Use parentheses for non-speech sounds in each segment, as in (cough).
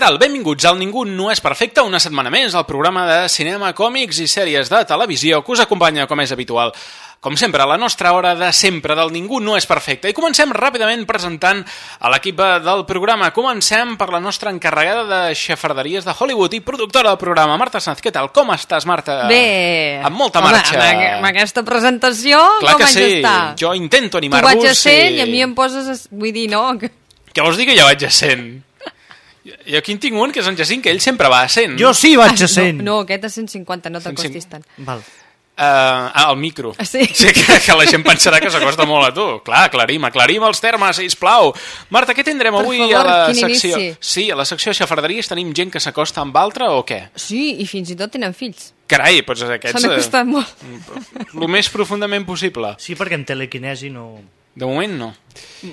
Tal? Benvinguts al Ningú no és perfecte, una setmana més, al programa de cinema, còmics i sèries de televisió que us acompanya, com és habitual, com sempre, a la nostra hora de sempre del Ningú no és perfecte. I comencem ràpidament presentant a l'equip del programa. Comencem per la nostra encarregada de xafarderies de Hollywood i productora del programa, Marta Sanz. Què tal? Com estàs, Marta? Bé. Amb molta Home, marxa. Amb, amb aquesta presentació, Clar com que haig sí, d'estar? jo intento Tu animar-vos. vaig a ser i- i a mi em poses... es- Vull dir, no... que- Què vols dir que jo vaig a cent? Jo aquí en tinc un, que és en Jacint, que ell sempre va a cent. Jo sí vaig a 100. No, no, aquest a 150, no t'acostis tant. Val. Uh, ah, al micro. Ah, sí? sí que, que la gent pensarà que s'acosta molt a tu. Clar, aclarim, aclarim els termes, sisplau. Marta, què tindrem Per avui favor, a la secció? inici. Sí, a la secció xafarderies tenim gent que s'acosta amb altra o què? Sí, i fins i tot tenen fills. Carai, doncs aquests... S'han acostat molt. El més profundament possible. Sí, perquè en telequinesi no... De moment no.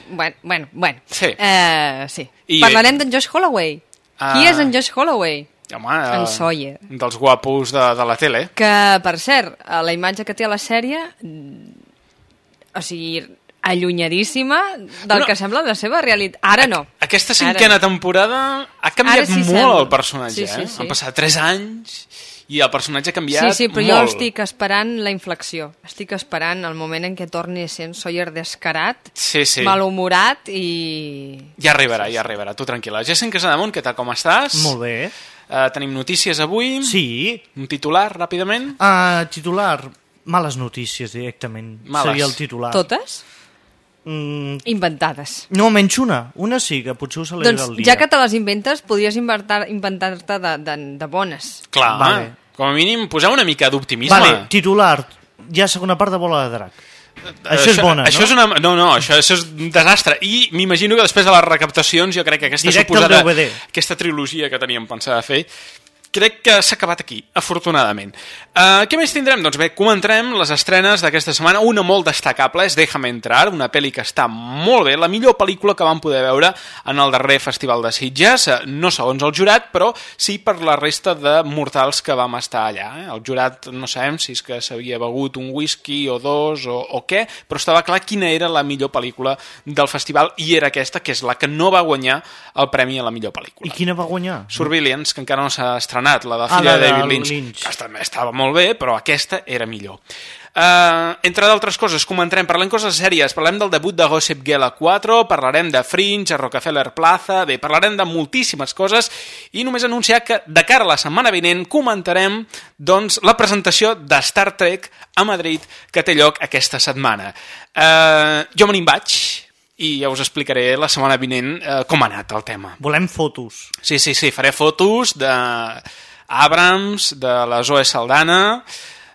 Bueno, bueno, bueno. Sí. Eh, sí. I- Parlarem d'en Josh Holloway. Ah. Qui és en Josh Holloway? Home, En eh, Sawyer. Dels guapos de, de la tele. Que, per cert, a la imatge que té a la sèrie, mm, o sigui, allunyadíssima del No. que sembla la seva realitat. Ara no. Aquesta Ara cinquena no. temporada ha canviat Ara sí molt sembla. el personatge, Sí, sí, eh? sí. Han passat 3 anys i el personatge ha canviat Sí, sí, però jo molt. estic esperant la inflexió. Estic esperant el moment en què torni a ser en Sawyer descarat, Sí, sí. malhumorat i... Ja arribarà, ja arribarà, tu tranquil·la. Jacint Casademunt, què tal, com estàs? Molt bé. Uh, tenim notícies avui. Sí. Un titular, ràpidament. Uh, titular, males notícies directament. Males. Seria el titular. Totes Mm, inventades. no, menys una. Una sí, que potser us alegra Doncs el dia. ja que te les inventes, podries inventar- inventar-te de, de, de bones. Clar, Vale. com a mínim, posar una mica d'optimisme. Vale, titular. Ja segona part de Bola de Drac. Eh, això és bona, això no? És una, no, no, això, això és un desastre. I m'imagino que després de les recaptacions, jo crec que aquesta Directe suposada... Aquesta trilogia que teníem pensada fer, crec que s'ha acabat aquí, afortunadament. Uh, què més tindrem? Doncs bé, comentarem les estrenes d'aquesta setmana. Una molt destacable és Déjame entrar, una pel·li que està molt bé, la millor pel·lícula que vam poder veure en el darrer Festival de Sitges, eh, no segons el jurat, però sí per la resta de mortals que vam estar allà. Eh? El jurat no sabem si és que s'havia begut un whisky o dos o, o què, però estava clar quina era la millor pel·lícula del festival i era aquesta, que és la que no va guanyar el premi a la millor pel·lícula. I quina va guanyar? Surveillance, que encara no s'ha estrenat, la de Ah, filla la de de David Lynch, Lynch. que també estava molt bé, però aquesta era millor. Uh, entre d'altres coses, comentarem, parlem coses sèries, parlem del debut de Gossip Girl a 4, parlarem de Fringe, a Rockefeller Plaza, bé, parlarem de moltíssimes coses i només anunciar que de cara a la setmana vinent comentarem doncs, la presentació de Star Trek a Madrid que té lloc aquesta setmana. Uh, jo me n'hi vaig i ja us explicaré la setmana vinent uh, com ha anat el tema. Volem fotos. Sí, sí, sí, faré fotos de Abrams, de la Zoe Saldana,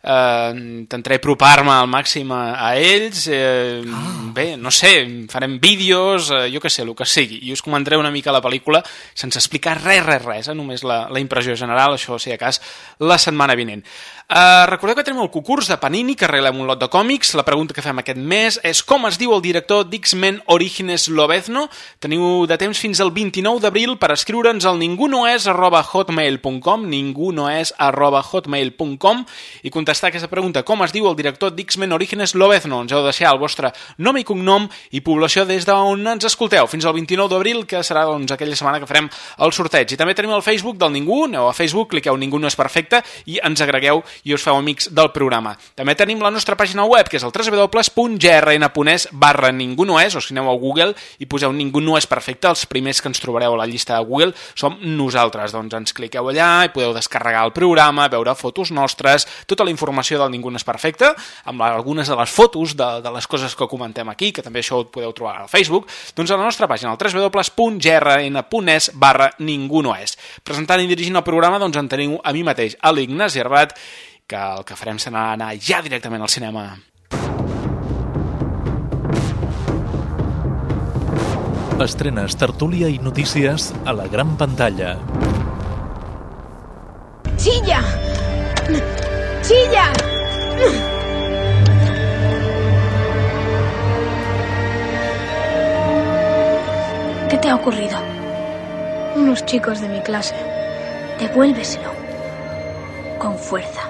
eh, intentaré apropar-me al màxim a, a ells, eh, bé, no sé, farem vídeos, eh, jo què sé, el que sigui, i us comentaré una mica la pel·lícula sense explicar res, res, res, eh, només la, la impressió general, això, si a cas, la setmana vinent. Uh, recordeu que tenim el concurs de Panini, que arreglem un lot de còmics. La pregunta que fem aquest mes és com es diu el director d'X-Men Origines Lobezno. Teniu de temps fins al 29 d'abril per escriure'ns al ningunoes arroba hotmail.com ningunoes arroba hotmail.com i contestar aquesta pregunta. Com es diu el director d'X-Men Orígenes Lobezno? Ens heu de deixar el vostre nom i cognom i població des d'on ens escolteu. Fins al 29 d'abril, que serà doncs, aquella setmana que farem el sorteig. I també tenim el Facebook del Ningú. Aneu a Facebook, cliqueu Ningú no és perfecte i ens agregueu i us feu amics del programa. També tenim la nostra pàgina web, que és el www.grn.es barra Ningú no és, o si aneu a Google i poseu Ningú no és perfecte, els primers que ens trobareu a la llista de Google som nosaltres. Doncs ens cliqueu allà i podeu descarregar el programa, veure fotos nostres, tota la informació del Ningú no és perfecte, amb algunes de les fotos de, de les coses que comentem aquí, que també això ho podeu trobar al Facebook, doncs a la nostra pàgina, al www.grn.es barra Ningú no és. Presentant i dirigint el programa, doncs en teniu a mi mateix, a l'Ignasi Herbat, que el que farem serà anar ja directament al cinema. Estrenes, tertúlia i notícies a la gran pantalla. ¡Chilla! ¡Chilla! ¿Qué te ha ocurrido? Unos chicos de mi clase. Devuélveselo. Con fuerza.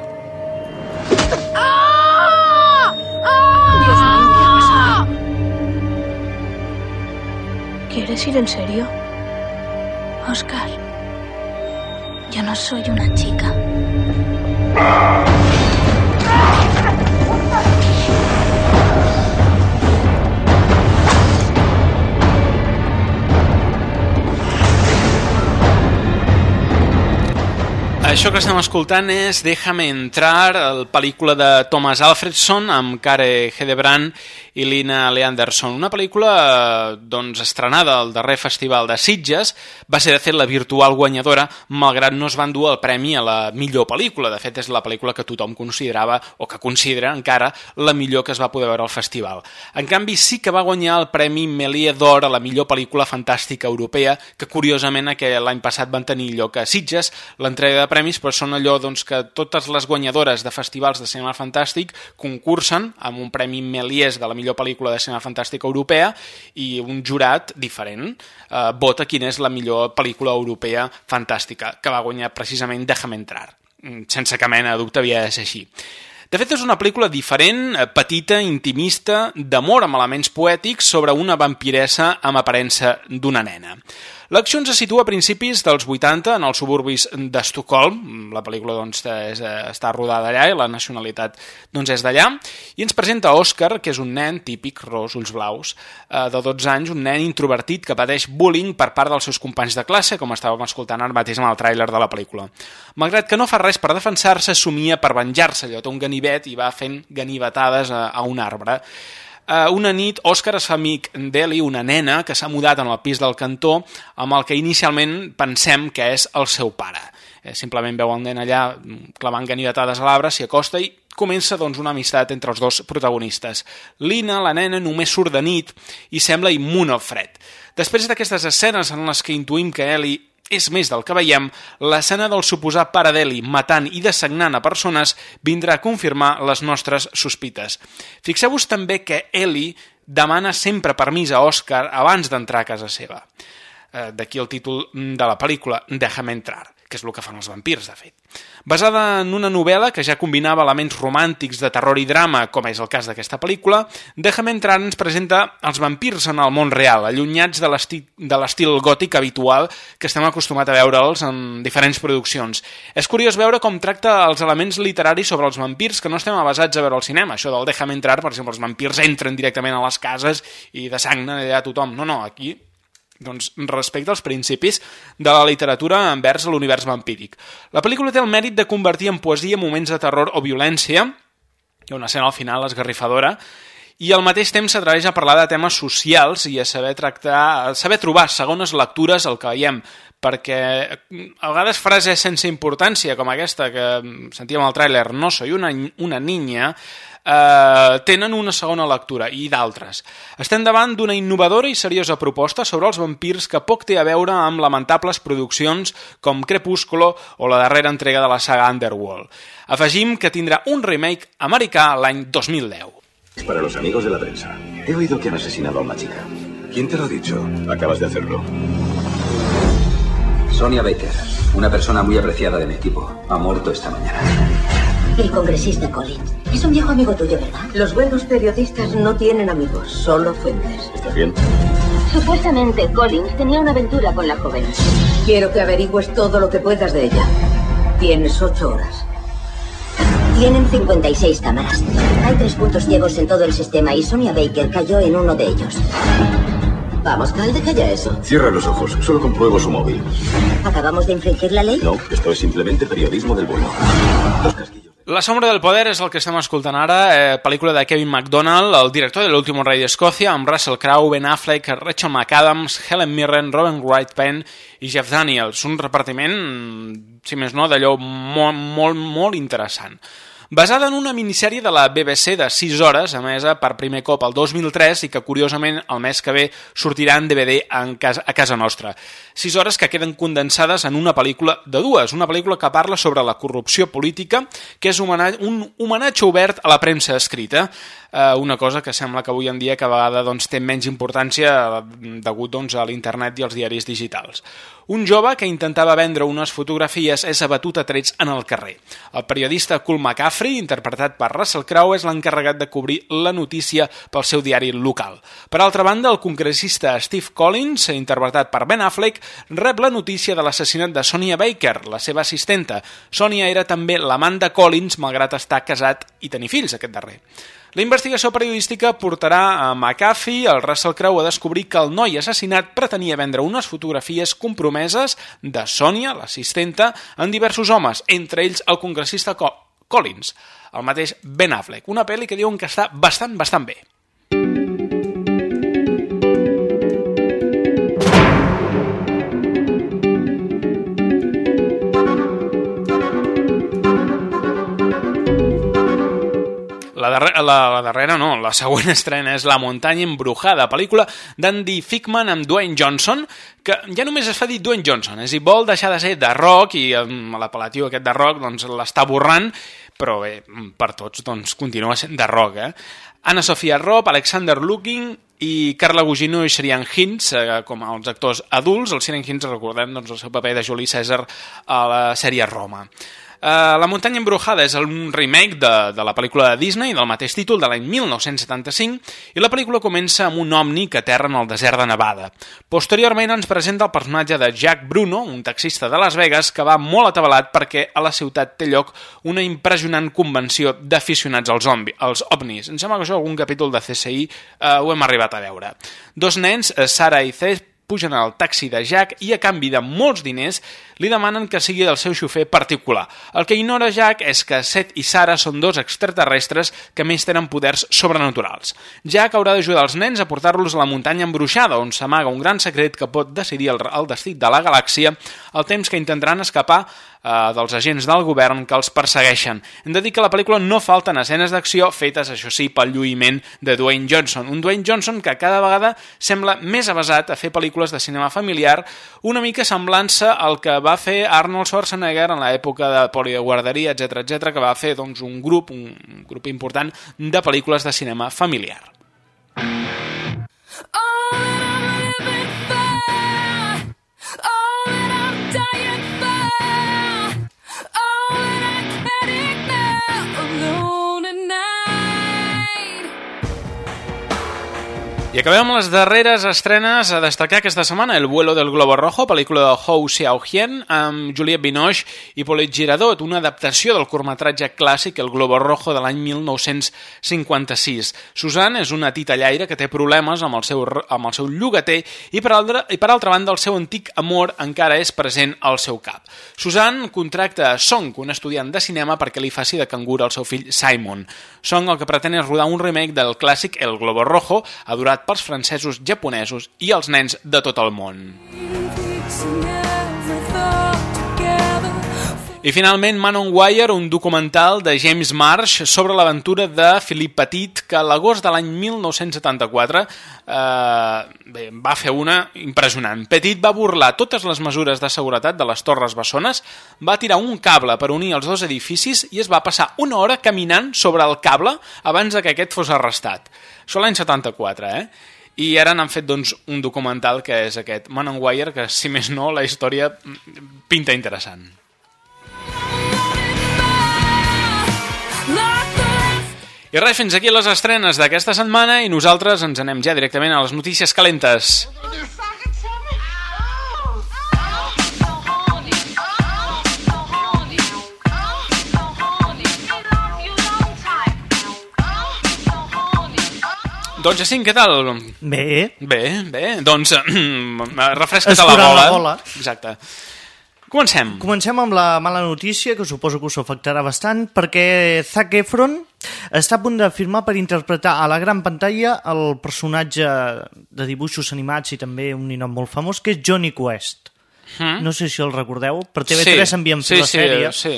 ¿Quieres ir en serio? Oscar, yo no soy una chica. Això que estem escoltant és Déjame entrar, la pel·lícula de Thomas Alfredson amb Kare Hedebrand i Lina Leanderson. Una pel·lícula doncs, estrenada al darrer festival de Sitges, va ser de fet la virtual guanyadora, malgrat no es van dur el premi a la millor pel·lícula. De fet, és la pel·lícula que tothom considerava, o que considera encara, la millor que es va poder veure al festival. En canvi, sí que va guanyar el premi Melia d'Or a la millor pel·lícula fantàstica europea, que curiosament l'any passat van tenir lloc a Sitges, l'entrega de premis, però són allò doncs, que totes les guanyadores de festivals de cinema fantàstic concursen amb un premi Méliès de la millor pel·lícula de cinema fantàstica europea i un jurat diferent eh, vota quina és la millor pel·lícula europea fantàstica, que va guanyar precisament Déjame entrar. Mm, sense cap mena de dubte havia de ser així. De fet, és una pel·lícula diferent, eh, petita, intimista, d'amor amb elements poètics sobre una vampiressa amb aparença d'una nena. L'acció ens situa a principis dels 80 en els suburbis d'Estocolm. La pel·lícula doncs, és, eh, està rodada allà i la nacionalitat doncs, és d'allà. I ens presenta Òscar, que és un nen típic, ros, ulls blaus, eh, de 12 anys, un nen introvertit que pateix bullying per part dels seus companys de classe, com estàvem escoltant ara mateix amb el tràiler de la pel·lícula. Malgrat que no fa res per defensar-se, somia per venjar-se. Allò té un ganivet i va fent ganivetades a, a un arbre. Uh, una nit, Òscar es fa amic d'Eli, una nena que s'ha mudat en el pis del cantó, amb el que inicialment pensem que és el seu pare. Eh, simplement veu el nen allà clavant ganivetades a l'arbre, s'hi acosta i comença doncs, una amistat entre els dos protagonistes. Lina, la nena, només surt de nit i sembla immun al fred. Després d'aquestes escenes en les que intuïm que Eli és més del que veiem, l'escena del suposat pare d'Eli matant i dessagnant a persones vindrà a confirmar les nostres sospites. Fixeu-vos també que Eli demana sempre permís a Òscar abans d'entrar a casa seva. Eh, D'aquí el títol de la pel·lícula, Déjame entrar que és el que fan els vampirs, de fet. Basada en una novel·la que ja combinava elements romàntics de terror i drama, com és el cas d'aquesta pel·lícula, Déjame entrar ens presenta els vampirs en el món real, allunyats de l'estil gòtic habitual que estem acostumats a veure'ls en diferents produccions. És curiós veure com tracta els elements literaris sobre els vampirs que no estem avasats a veure al cinema. Això del Déjame entrar, per exemple, els vampirs entren directament a les cases i desagnen allà a tothom. No, no, aquí doncs, respecte als principis de la literatura envers l'univers vampíric. La pel·lícula té el mèrit de convertir en poesia moments de terror o violència, hi ha una escena al final esgarrifadora, i al mateix temps s'atreveix a parlar de temes socials i a saber tractar, a saber trobar segones lectures el que veiem, perquè a vegades frases sense importància com aquesta que sentíem al tràiler, no soy una, una niña, eh, tenen una segona lectura i d'altres. Estem davant d'una innovadora i seriosa proposta sobre els vampirs que poc té a veure amb lamentables produccions com Crepúsculo o la darrera entrega de la saga Underworld. Afegim que tindrà un remake americà l'any 2010. Para los amigos de la prensa. He oído que han asesinado a una chica. ¿Quién te lo ha dicho? Acabas de hacerlo. Sonia Baker, una persona muy apreciada de mi equipo, ha muerto esta mañana. El congresista Collins. Es un viejo amigo tuyo, ¿verdad? Los buenos periodistas no tienen amigos, solo fuentes. ¿Estás bien? Supuestamente Collins tenía una aventura con la joven. Quiero que averigües todo lo que puedas de ella. Tienes ocho horas. Tienen 56 cámaras. Hay tres puntos ciegos en todo el sistema y Sonia Baker cayó en uno de ellos. Vamos, Cal, deja ya eso. Cierra los ojos, solo compruebo su móvil. ¿Acabamos de infringir la ley? No, esto es simplemente periodismo del bueno. Los casquillos. La sombra del poder és el que estem escoltant ara, eh, pel·lícula de Kevin MacDonald, el director de l'último rei d'Escòcia, amb Russell Crowe, Ben Affleck, Rachel McAdams, Helen Mirren, Robin Wright Penn i Jeff Daniels. Un repartiment, si més no, d'allò molt, molt, molt interessant basada en una minissèrie de la BBC de 6 hores, emesa per primer cop el 2003 i que, curiosament, el mes que ve sortirà en DVD en casa, a casa nostra. 6 hores que queden condensades en una pel·lícula de dues, una pel·lícula que parla sobre la corrupció política, que és un homenatge, obert a la premsa escrita, eh, una cosa que sembla que avui en dia cada vegada doncs, té menys importància degut doncs, a l'internet i als diaris digitals. Un jove que intentava vendre unes fotografies és abatut a trets en el carrer. El periodista Cool McCaffrey, interpretat per Russell Crowe, és l'encarregat de cobrir la notícia pel seu diari local. Per altra banda, el congressista Steve Collins, interpretat per Ben Affleck, rep la notícia de l'assassinat de Sonia Baker, la seva assistenta. Sonia era també l'amant de Collins, malgrat estar casat i tenir fills, aquest darrer. La investigació periodística portarà a McAfee, el Russell Crowe, a descobrir que el noi assassinat pretenia vendre unes fotografies compromeses de Sònia, l'assistenta, en diversos homes, entre ells el congressista Co Collins, el mateix Ben Affleck. Una pel·li que diuen que està bastant, bastant bé. Darrera, la, la darrera no, la següent (laughs) estrena és La muntanya embrujada, pel·lícula d'Andy Fickman amb Dwayne Johnson, que ja només es fa dir Dwayne Johnson, és a dir, vol deixar de ser de rock i l'apel·latiu aquest de rock doncs, l'està borrant, però bé, per tots doncs, continua sent de rock. Eh? Anna Sofia Robb, Alexander Looking i Carla Gugino i Sherian Hintz eh, com els actors adults. El Sherian Hintz, recordem doncs, el seu paper de Juli César a la sèrie Roma. Uh, la muntanya embrujada és un remake de, de la pel·lícula de Disney del mateix títol de l'any 1975 i la pel·lícula comença amb un omni que aterra en el desert de Nevada. Posteriorment ens presenta el personatge de Jack Bruno, un taxista de Las Vegas que va molt atabalat perquè a la ciutat té lloc una impressionant convenció d'aficionats als, als ovnis. Em sembla que això algun capítol de CSI uh, ho hem arribat a veure. Dos nens, eh, Sara i Cesc, pugen al taxi de Jack i a canvi de molts diners li demanen que sigui el seu xofer particular. El que ignora Jack és que Seth i Sara són dos extraterrestres que més tenen poders sobrenaturals. Jack haurà d'ajudar els nens a portar-los a la muntanya embruixada, on s'amaga un gran secret que pot decidir el, el destí de la galàxia el temps que intentaran escapar eh, dels agents del govern que els persegueixen. Hem de dir que la pel·lícula no falten escenes d'acció fetes, això sí, pel lluïment de Dwayne Johnson. Un Dwayne Johnson que cada vegada sembla més avasat a fer pel·lícules de cinema familiar, una mica semblant-se al que va fer Arnold Schwarzenegger en l'època de Poli de Guarderia, etc etc que va fer doncs, un grup, un grup important de pel·lícules de cinema familiar. I acabem amb les darreres estrenes a destacar aquesta setmana El vuelo del globo rojo, pel·lícula de Hou Xiaohien amb Juliette Binoche i Paulette Girardot, una adaptació del curtmetratge clàssic El globo rojo de l'any 1956. Susan és una titellaire que té problemes amb el seu, amb el seu llogater i per, altra, i per altra banda el seu antic amor encara és present al seu cap. Susan contracta a Song, un estudiant de cinema, perquè li faci de cangur al seu fill Simon. Song el que pretén és rodar un remake del clàssic El globo rojo, pels francesos, japonesos i els nens de tot el món. I finalment Man on Wire, un documental de James Marsh sobre l'aventura de Philippe Petit, que a l'agost de l'any 1974 eh, bé, va fer una impressionant. Petit va burlar totes les mesures de seguretat de les Torres Bessones, va tirar un cable per unir els dos edificis i es va passar una hora caminant sobre el cable abans que aquest fos arrestat. Això l'any 74, eh? i ara n'han fet doncs, un documental que és aquest Man on Wire, que si més no la història pinta interessant. I res, fins aquí les estrenes d'aquesta setmana i nosaltres ens anem ja directament a les notícies calentes. Doncs Jacint, què tal? Bé. Bé, bé. Doncs (clears throat) refresca't la Escurant bola. la bola. Exacte. Comencem. Comencem amb la mala notícia, que suposo que us afectarà bastant, perquè Zac Efron està a punt de firmar per interpretar a la gran pantalla el personatge de dibuixos animats i també un ninot molt famós, que és Johnny Quest. Mm? No sé si el recordeu, per TV3 sí, enviem sí, la sí, sèrie. Sí,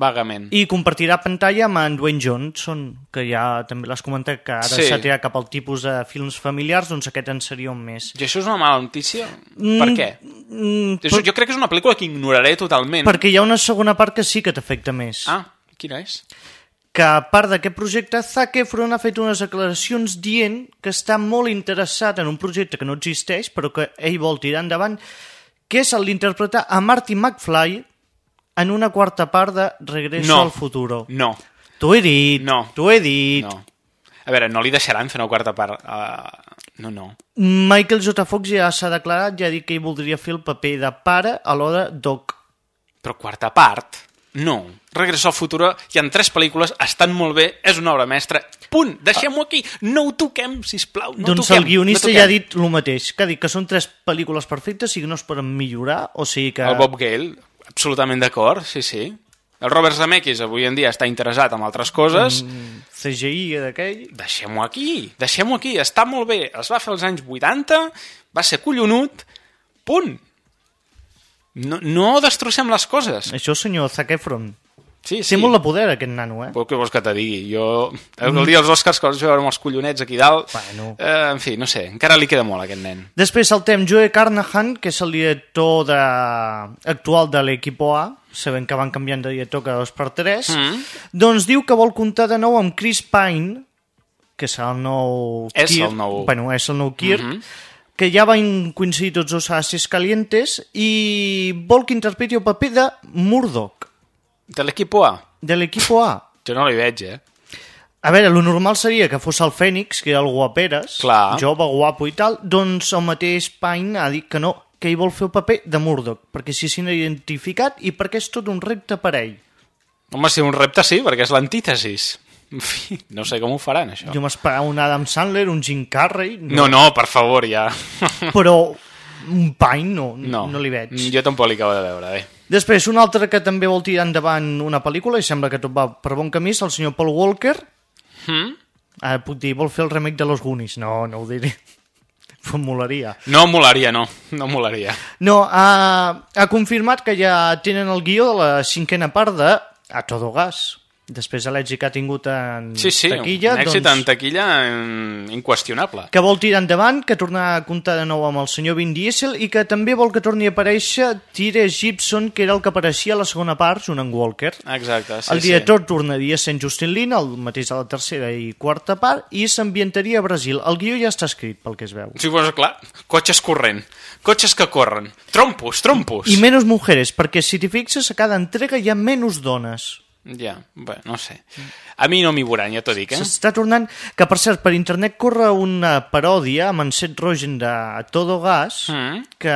vagament. I compartirà pantalla amb en Dwayne Johnson, que ja també l'has comentat, que ara Sí. s'ha tirat cap al tipus de films familiars, doncs aquest en seria un més. I això és una mala notícia? Mm, per què? Mm, És, jo crec que és una pel·lícula que ignoraré totalment. Perquè hi ha una segona part que sí que t'afecta més. Ah, quina és? que a part d'aquest projecte, Zac Efron ha fet unes declaracions dient que està molt interessat en un projecte que no existeix, però que ell vol tirar endavant, que és el d'interpretar a Marty McFly en una quarta part de Regreso No. al Futuro. No. T'ho he dit, No. t'ho he dit. No. A veure, no li deixaran fer una quarta part. Uh, no, no. Michael J. Fox ja s'ha declarat, ja ha dit que ell voldria fer el paper de pare a l'hora Doc. Però quarta part? No. Regreso al Futuro, hi ha tres pel·lícules, estan molt bé, és una obra mestra. Punt, deixem-ho aquí. No ho toquem, sisplau. No doncs toquem, el guionista no ja ha dit el mateix, que ha dit que són tres pel·lícules perfectes i que no es poden millorar, o sigui que... El Bob Gale, absolutament d'acord, sí, sí. El Robert Zemeckis avui en dia està interessat en altres coses. Mm, CGI d'aquell... Deixem-ho aquí, deixem-ho aquí, està molt bé. Es va fer als anys 80, va ser collonut, punt. No, no destrossem les coses. Això, senyor Zac Efron. Sí, Té molt de poder, aquest nano, eh? Però què vols que te digui? Jo, el dia dels Oscars que els veure amb els collonets aquí dalt... Bueno. Eh, en fi, no sé, encara li queda molt aquest nen. Després saltem Joe Carnahan, que és el director de... actual de l'Equipo A, sabent que van canviant de director cada dos per tres, Mm. doncs diu que vol comptar de nou amb Chris Pine, que és el nou... És Kirk, el nou- Bueno, és el nou Kirk, Mhm. Que ja van coincidir tots dos a Ses Calientes, i vol que interpreti el paper de Murdoch, De l'equipo A? de l'Equipo A. Jo no li veig, eh? A veure, lo normal seria que fos el Fènix, que era el guaperes, Clar. jove, guapo i tal, doncs el mateix Pine ha dit que no, que ell vol fer el paper de Murdoch, perquè s'hi sent identificat i perquè és tot un repte per ell. Home, si un repte sí, perquè és l'antítesis. En fi, no sé com ho faran, això. Jo m'esperava un Adam Sandler, un Jim Carrey... No, no, per favor, ja. (laughs) Però un Pine no, no, No, no li veig. Jo tampoc li acabo de veure, bé. Després, un altre que també vol tirar endavant una pel·lícula, i sembla que tot va per bon camí, és el senyor Paul Walker. Mm? Ara puc dir, vol fer el remake de Los Goonies. No, no ho diré. (laughs) Em molaria. No molaria, no. No molaria. No, ha, ha confirmat que ja tenen el guió de la cinquena part de A Todo Gas. Després de l'èxit que ha tingut en Sí, sí, taquilla, un èxit doncs, en taquilla mm, inqüestionable. que vol tirar endavant, que tornar a comptar de nou amb el senyor Vin Diesel i que també vol que torni a aparèixer Tire Gibson, que era el que apareixia a la segona part, amb Walker. Exacte, sí, el director tornaria sent Justin Lin, el mateix de la tercera i quarta part, i s'ambientaria a Brasil. El guió ja està escrit, pel que es veu. Sí, pues, clar, cotxes corrent. Cotxes que corren. Trompos, trompos. I menys mujeres, perquè si t'hi fixes, a cada entrega hi ha menys dones. Ja, bé, no sé. A mi no m'hi veuran, ja t'ho dic, eh? S'està tornant... Que, per cert, per internet corre una paròdia amb en Seth Rogen de Todo Gas Mm. que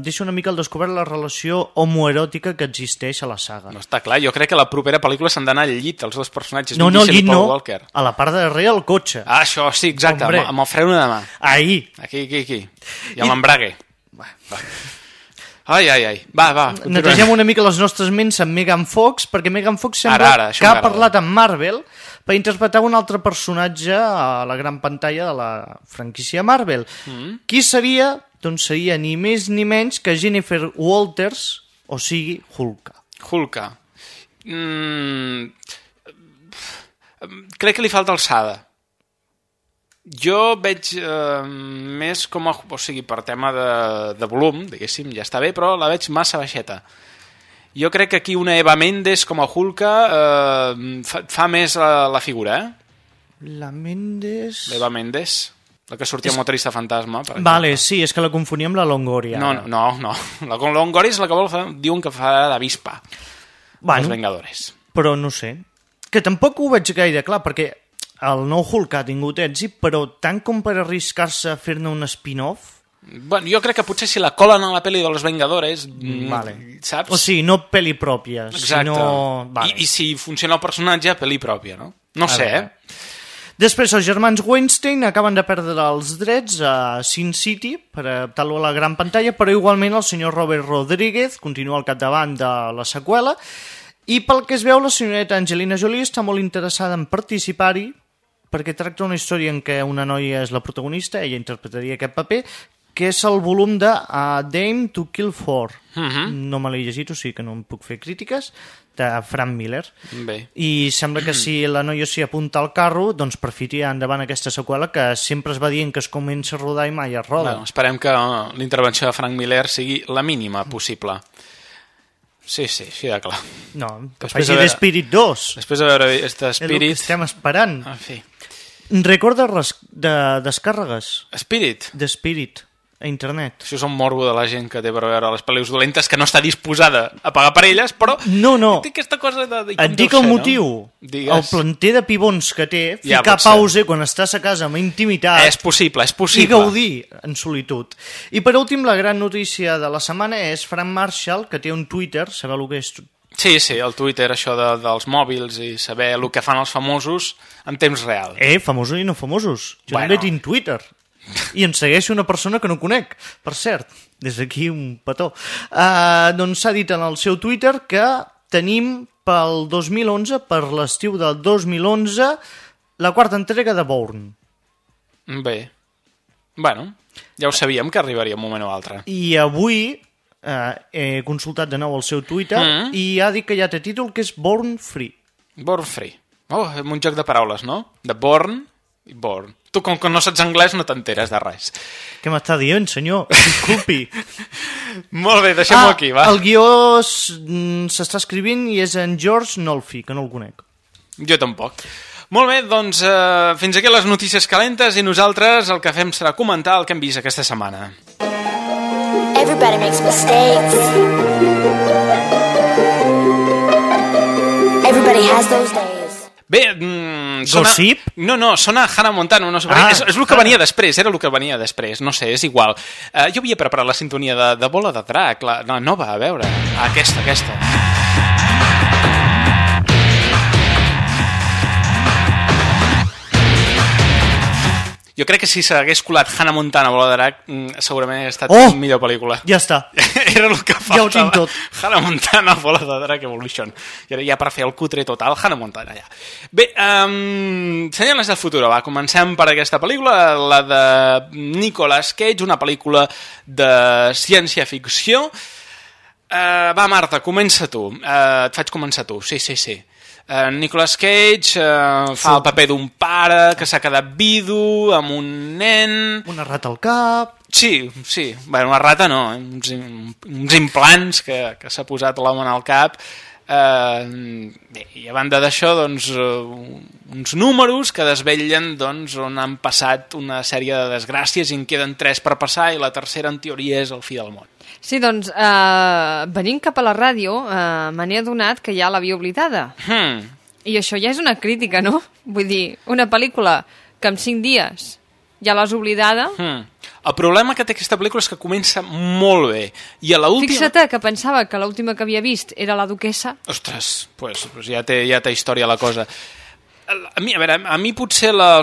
deixa una mica al descobert la relació homoeròtica que existeix a la saga. No està clar, jo crec que la propera pel·lícula s'han d'anar al llit, els dos personatges. No, no, al i llit no, Walker. a la part de darrere del cotxe. Ah, això, sí, exacte, Hombre. amb, amb el freno de mà. Ahí. Aquí, aquí, aquí. I amb l'embrague. Va. Ai, ai, ai. Va, va. continuem. Netegem una mica les nostres ments amb Megan Fox, perquè Megan Fox sembla Ara, ara, que ha parlat amb Marvel per interpretar un altre personatge a la gran pantalla de la franquícia Marvel. Mm. Qui seria? Doncs seria ni més ni menys que Jennifer Walters, o sigui, Hulka. Hulka. Mm, crec que li falta alçada. Jo veig eh, més com a... O sigui, per tema de, de volum, diguéssim, ja està bé, però la veig massa baixeta. Jo crec que aquí una Eva Mendes com a Hulka eh, fa, fa més la, la figura, eh? La Mendes... L'Eva Mendes, la que sortia És- motorista fantasma. Per Vale, sí, és que la confonia amb la Longoria. No, no, no, no. La Longoria és la que vol fer, diuen que fa d'avispa. Bueno. Els Vengadores. Però no sé. Que tampoc ho veig gaire clar, perquè el nou Hulk ha tingut èxit, però tant com per arriscar-se a fer-ne un spin-off, Bueno, jo crec que potser si la colen a la pel·li dels Vengadores, mm, Vale. saps? o sigui, no pel·li pròpia, Exacte. sinó... Vale. I, I si funciona el personatge, pel·li pròpia, no? No A sé, veure. eh? Després, els germans Weinstein acaben de perdre els drets a Sin City per adaptar-lo a la gran pantalla, però igualment el senyor Robert Rodríguez continua al capdavant de la seqüela i pel que es veu la senyoreta Angelina Jolie està molt interessada en participar-hi perquè tracta una història en què una noia és la protagonista, ella interpretaria aquest paper, que és el volum de A Dame to Kill For. Mhm. No me l'he llegit, o sigui que no em puc fer crítiques, de Frank Miller. Bé. I sembla que si la noia s'hi apunta al carro, doncs per fi tirar endavant aquesta seqüela que sempre es va dient que es comença a rodar i mai es roda. Bueno, esperem que eh, l'intervenció de Frank Miller sigui la mínima possible. Sí, sí, així de clar. No, que Després faci de veure- d'Spirit 2. Després d'haver vist És el que estem esperant. En fi. Record de, res... de descàrregues Spirit? de Spirit a internet. Això és un morbo de la gent que té per veure les pel·lícules dolentes que no està disposada a pagar per elles, però No, no. té aquesta cosa de... de Et dic el ser, motiu. No? Digues. El planter de pibons que té, Ja ficar pause quan estàs a casa amb intimitat És possible, és i possible. gaudir en solitud. I per últim, la gran notícia de la setmana és Frank Marshall, que té un Twitter, sabeu el que és Sí, sí, el Twitter, això de, dels mòbils i saber el que fan els famosos en temps real. Eh, famosos i no famosos. Jo Bueno. també tinc Twitter. I em segueixo una persona que no conec, per cert. Des d'aquí un petó. Uh, doncs s'ha dit en el seu Twitter que tenim pel 2011, per l'estiu del 2011, la quarta entrega de Bourne. Bé. Bueno, ja ho sabíem que arribaria un moment o altre. I avui uh, he consultat de nou el seu Twitter Mm. i ha dit que ja té títol que és Born Free. Born Free. Oh, és un joc de paraules, no? De Born i Born. Tu, com que no saps anglès, no t'enteres de res. Què m'està dient, senyor? Disculpi. (laughs) Molt bé, deixem-ho aquí, va. El guió mm, s'està escrivint i és en George Nolfi, que no el conec. Jo tampoc. Molt bé, doncs eh, fins aquí les notícies calentes i nosaltres el que fem serà comentar el que hem vist aquesta setmana. Everybody makes mistakes. Everybody has those days. Bé, mm, sona... Gossip? No, no, sona Hannah Montana, no sé, Ah, és, és el que venia després, era el que venia després, no sé, és igual. Uh, jo havia preparat la sintonia de, de Bola de Drac, la, la nova, a veure, ah, aquesta, aquesta. Jo crec que si s'hagués colat Hannah Montana de Drac, mm, segurament hauria estat Oh! millor pel·lícula. Ja està. (laughs) Era el que faltava. Ja ho tinc tot. Hannah Montana, Bola de Drac Evolution. I ara ja per fer el cutre total, Hannah Montana, ja. Bé, um, senyales del futur, va, comencem per aquesta pel·lícula, la de Nicolas Cage, una pel·lícula de ciència-ficció. Uh, va, Marta, comença tu. Uh, et faig començar tu, sí, sí, sí. Uh, Nicolas Cage uh, fa el paper d'un pare que s'ha quedat vidu amb un nen... Una rata al cap... Sí, sí. Bueno, una rata no, eh? uns, uns implants que, que s'ha posat l'home el cap. Eh, bé, I a banda d'això, doncs, eh, uns números que desvetllen doncs, on han passat una sèrie de desgràcies i en queden tres per passar i la tercera, en teoria, és el fi del món. Sí, doncs, eh, venint cap a la ràdio, eh, me n'he adonat que ja l'havia oblidada. Hmm. I això ja és una crítica, no? Vull dir, una pel·lícula que en cinc dies ja l'has oblidada... Hmm. El problema que té aquesta pel·lícula és que comença molt bé. I a l'última... Fixa't que pensava que l'última que havia vist era la duquesa. Ostres, pues, pues ja, té, ja té història la cosa. A mi, a veure, a mi potser la,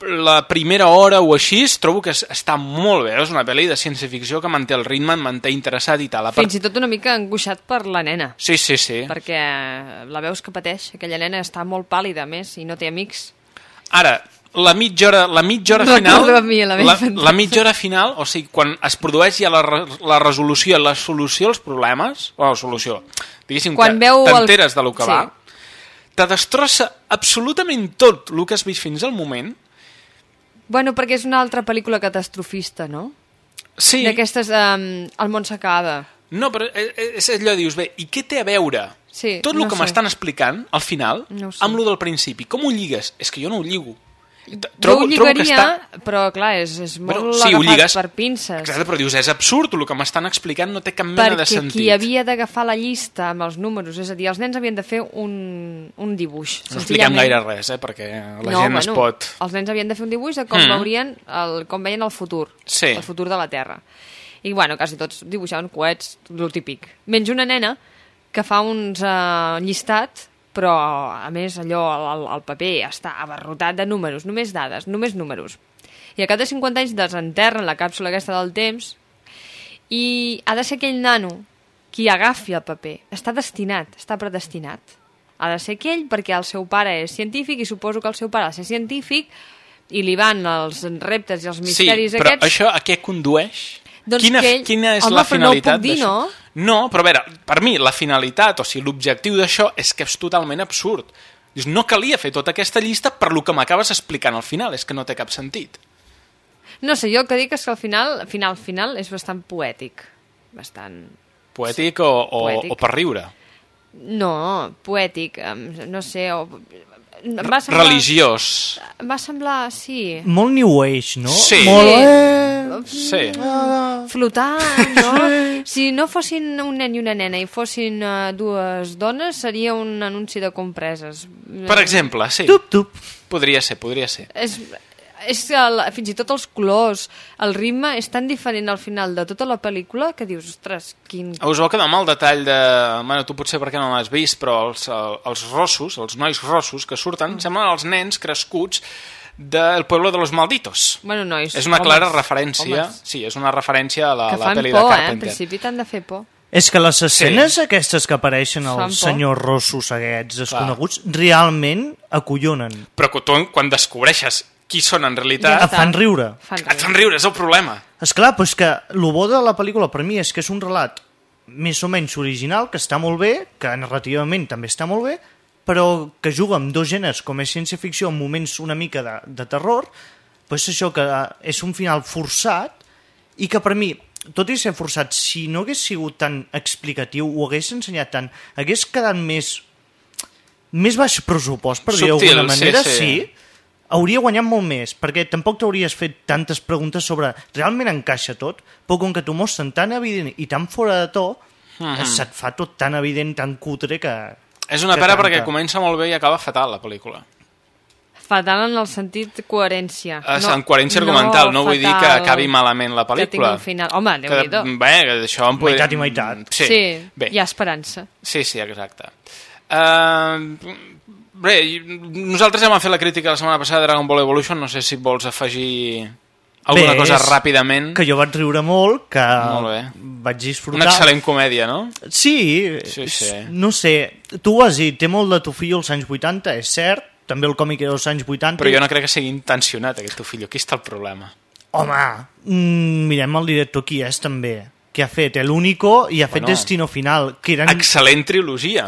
la primera hora o així trobo que es- està molt bé. És una pel·li de ciència-ficció que manté el ritme, manté interessat i tal. Part- Fins i tot una mica angoixat per la nena. Sí, sí, sí. Perquè la veus que pateix. Aquella nena està molt pàl·lida, més, i no té amics. Ara, la mitja hora, la mitja hora final... a mi, a la la, la mitja hora final, o sigui, quan es produeix ja la, la resolució, la solució als problemes, o la solució, diguéssim Quan que veu el- t'enteres de lo que Sí. va, te destrossa absolutament tot el que has vist fins al moment, Bueno, perquè és una altra pel·lícula catastrofista, no? Sí. D'aquestes, um, el món s'acaba. No, però és, és allò, dius, bé, i què té a veure Sí, tot el no que m'estan explicant al final No amb lo del principi? Com ho lligues? És que jo no ho lligo. Trobo- jo ho trobo que lligaria, està- però clar, és, és molt Bueno, sí, ho agafat lligues- per pinces. Exacte, però dius, és absurd, el que m'estan explicant no té cap mena de perquè sentit. qui havia d'agafar la llista amb els números, és a dir, els nens havien de fer un, un dibuix. No expliquem gaire res, eh, perquè la no, gent bueno, es pot... Els nens havien de fer un dibuix de com, Mm. mm. veurien el, com veien el futur, Sí. el futur de la Terra. I, bueno, quasi tots dibuixaven coets, lo típic. Menys una nena que fa uns uh, llistat, però, a més, allò, el, el paper està abarrotat de números, només dades, només números. I a cap de 50 anys desenterren la càpsula aquesta del temps i ha de ser aquell nano qui agafi el paper. Està destinat, està predestinat. Ha de ser aquell perquè el seu pare és científic i suposo que el seu pare ha de ser científic i li van els reptes i els misteris sí, però aquests. això a què condueix? Doncs quina, que ell- quina és Home, la però no ho puc finalitat dir, d'això? no? No, però a veure, per mi la finalitat, o sigui, l'objectiu d'això és que és totalment absurd. Dius, no calia fer tota aquesta llista per lo que m'acabes explicant al final, és que no té cap sentit. No sé, jo el que dic és que al final, final, final, és bastant poètic. Bastant... Poètic o, o, Poètic. o per riure. No, poètic, no sé... O... Va semblar... Religiós. Va semblar, sí... Molt New Age, no? Sí. Molt... Sí. Eh... Sí. Flotar, no? (laughs) Si no fossin un nen i una nena i fossin uh, dues dones, seria un anunci de compreses. Per exemple, sí. Tup, tup. Podria ser, podria ser. És, és que el, fins i tot els colors, el ritme és tan diferent al final de tota la pel·lícula que dius, ostres, quin... Us va quedar mal el detall de... Bueno, tu potser perquè no l'has vist, però els, els rossos, els nois rossos que surten, semblen els nens crescuts del Pueblo de los Malditos. Bueno, nois, És una homes, clara referència, homes. sí, és una referència a la, que la fan pel·li por, de eh? En Carpenter. principi t'han de fer por. És que les escenes sí. aquestes que apareixen Fan els senyors rossos aquests desconeguts realment acollonen. Però que tu, quan descobreixes qui són en realitat... Et fan riure. Fan Et fan riure, és el problema. És clar, però és que el bo de la pel·lícula per mi és que és un relat més o menys original, que està molt bé, que narrativament també està molt bé, però que juga amb dos gèneres com és ciència-ficció en moments una mica de, de terror, doncs això que eh, és un final forçat i que per mi, tot i ser forçat, si no hagués sigut tan explicatiu, ho hagués ensenyat tant, hagués quedat més més baix pressupost, per dir Subtil, d'alguna sí, manera, sí. sí, hauria guanyat molt més, perquè tampoc t'hauries fet tantes preguntes sobre realment encaixa tot, però com que t'ho mostren tan evident i tan fora de to, Mhm. se't fa tot tan evident, tan cutre que... És una que pena tanca. perquè comença molt bé i acaba fatal, la pel·lícula. Fatal en el sentit coherència. No, en coherència argumental, no, vull dir que acabi malament la Que tingui pel·lícula. un final. Home, déu nhi bé, que d'això em podria... Meitat i meitat. Sí, sí bé. hi ha esperança. Sí, sí, exacte. Uh, bé, nosaltres ja vam fer la crítica la setmana passada de Dragon Ball Evolution, no sé si vols afegir alguna Bé, cosa ràpidament. Que jo vaig riure molt, que Molt vaig disfrutar... Una excel·lent comèdia, no? Sí, Sí, sí. no sé, tu ho has dit, té molt de tu fill als anys 80, és cert, també el còmic era dels anys 80. Però jo no crec que sigui intencionat, aquest teu fill. Aquí està el problema. Home, mm, mirem el director qui és també, que ha fet El Único i ha fet Bueno. Destino Final, que eren... Excel·lent trilogia.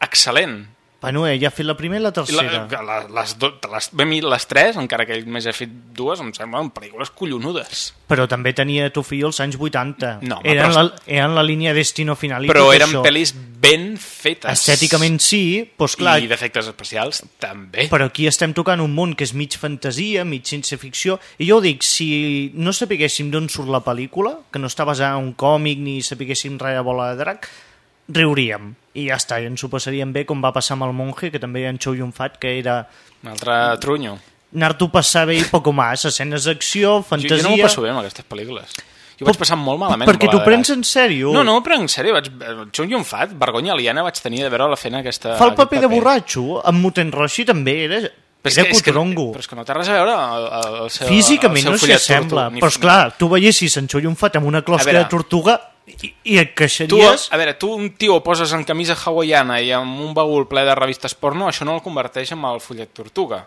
Excel·lent. Bueno, ell ha fet la primera i la I tercera. la, la, les, do, les, a mi les tres, encara que ell més ha fet dues, em semblen pel·lícules collonudes. Però també tenia tu fill als anys 80. No, home, eren, però- la, eren la línia Destino Final Però eren això. pel·lis ben fetes. Estèticament sí, doncs clar, I d'efectes especials també. però aquí estem tocant un món que és mig fantasia, mig ciència-ficció, i jo dic, si no sapiguéssim d'on surt la pel·lícula, que no està basada en un còmic ni sapiguéssim res de bola de drac, riuríem. I ja està, i ens ho passaríem bé, com va passar amb el monje, que també en Chou Yun Fat, que era Un altre trunyo. anar-t'ho passar bé i poco más, escenes d'acció, Jo, fantasia... jo no m'ho passo bé amb aquestes pel·lícules. Jo vaig passar molt malament. Perquè t'ho prens en sèrio. No, no prenc en sèrio. Vaig... Chung Yun Fat, vergonya aliena, vaig tenir de veure la fena aquesta... Fa el aquest paper de borratxo, amb Muten Roshi també era... Però és Era que, és que, cotrongo. però és que no té res a veure el, el, el seu, Físicament el seu no s'hi assembla, ni- però esclar, tu veiessis en Chou Yun Fat amb una closca veure. de tortuga i, i et Tu, queixaries... a veure, tu un tio poses en camisa hawaiana i amb un baúl ple de revistes porno, això no el converteix en el fullet tortuga.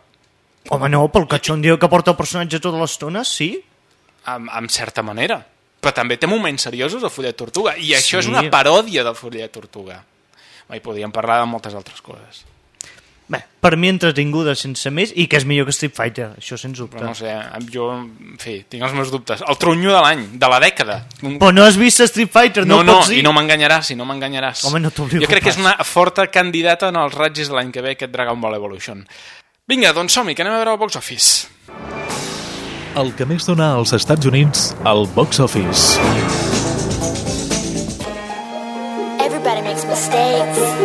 Home, no, pel catxondio que porta el personatge tota l'estona, sí. En, en certa manera. Però també té moments seriosos el fullet tortuga. I això Sí. és una paròdia del fullet tortuga. Mai podríem parlar de moltes altres coses. Bé, per mi entretinguda sense més i que és millor que Street Fighter, això sens dubte. Però no sé, jo, en fi, tinc els meus dubtes. El trunyo de l'any, de la dècada. Però no has vist Street Fighter, no, no, ho no, pots dir. i no m'enganyaràs, i no m'enganyaràs. Home, no t'obligo Jo crec que és pas. una forta candidata en els ratgis de l'any que ve, aquest Dragon Ball Evolution. Vinga, doncs som-hi, que anem a veure el box office. El que més dona als Estats Units al box office. Everybody makes mistakes.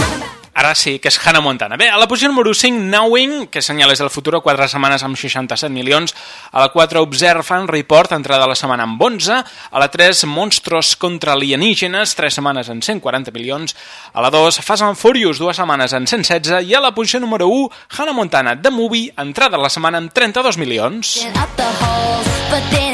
Ara sí, que és Hannah Montana. Bé, a la posició número 5, Knowing, que senyales del futur, 4 setmanes amb 67 milions. A la 4, Observe and Report, entrada de la setmana amb 11. A la 3, Monstros contra alienígenes, 3 setmanes en 140 milions. A la 2, Fast and Furious, 2 setmanes en 116. I a la posició número 1, Hannah Montana, The Movie, entrada de la setmana amb 32 milions. Up the holes, but then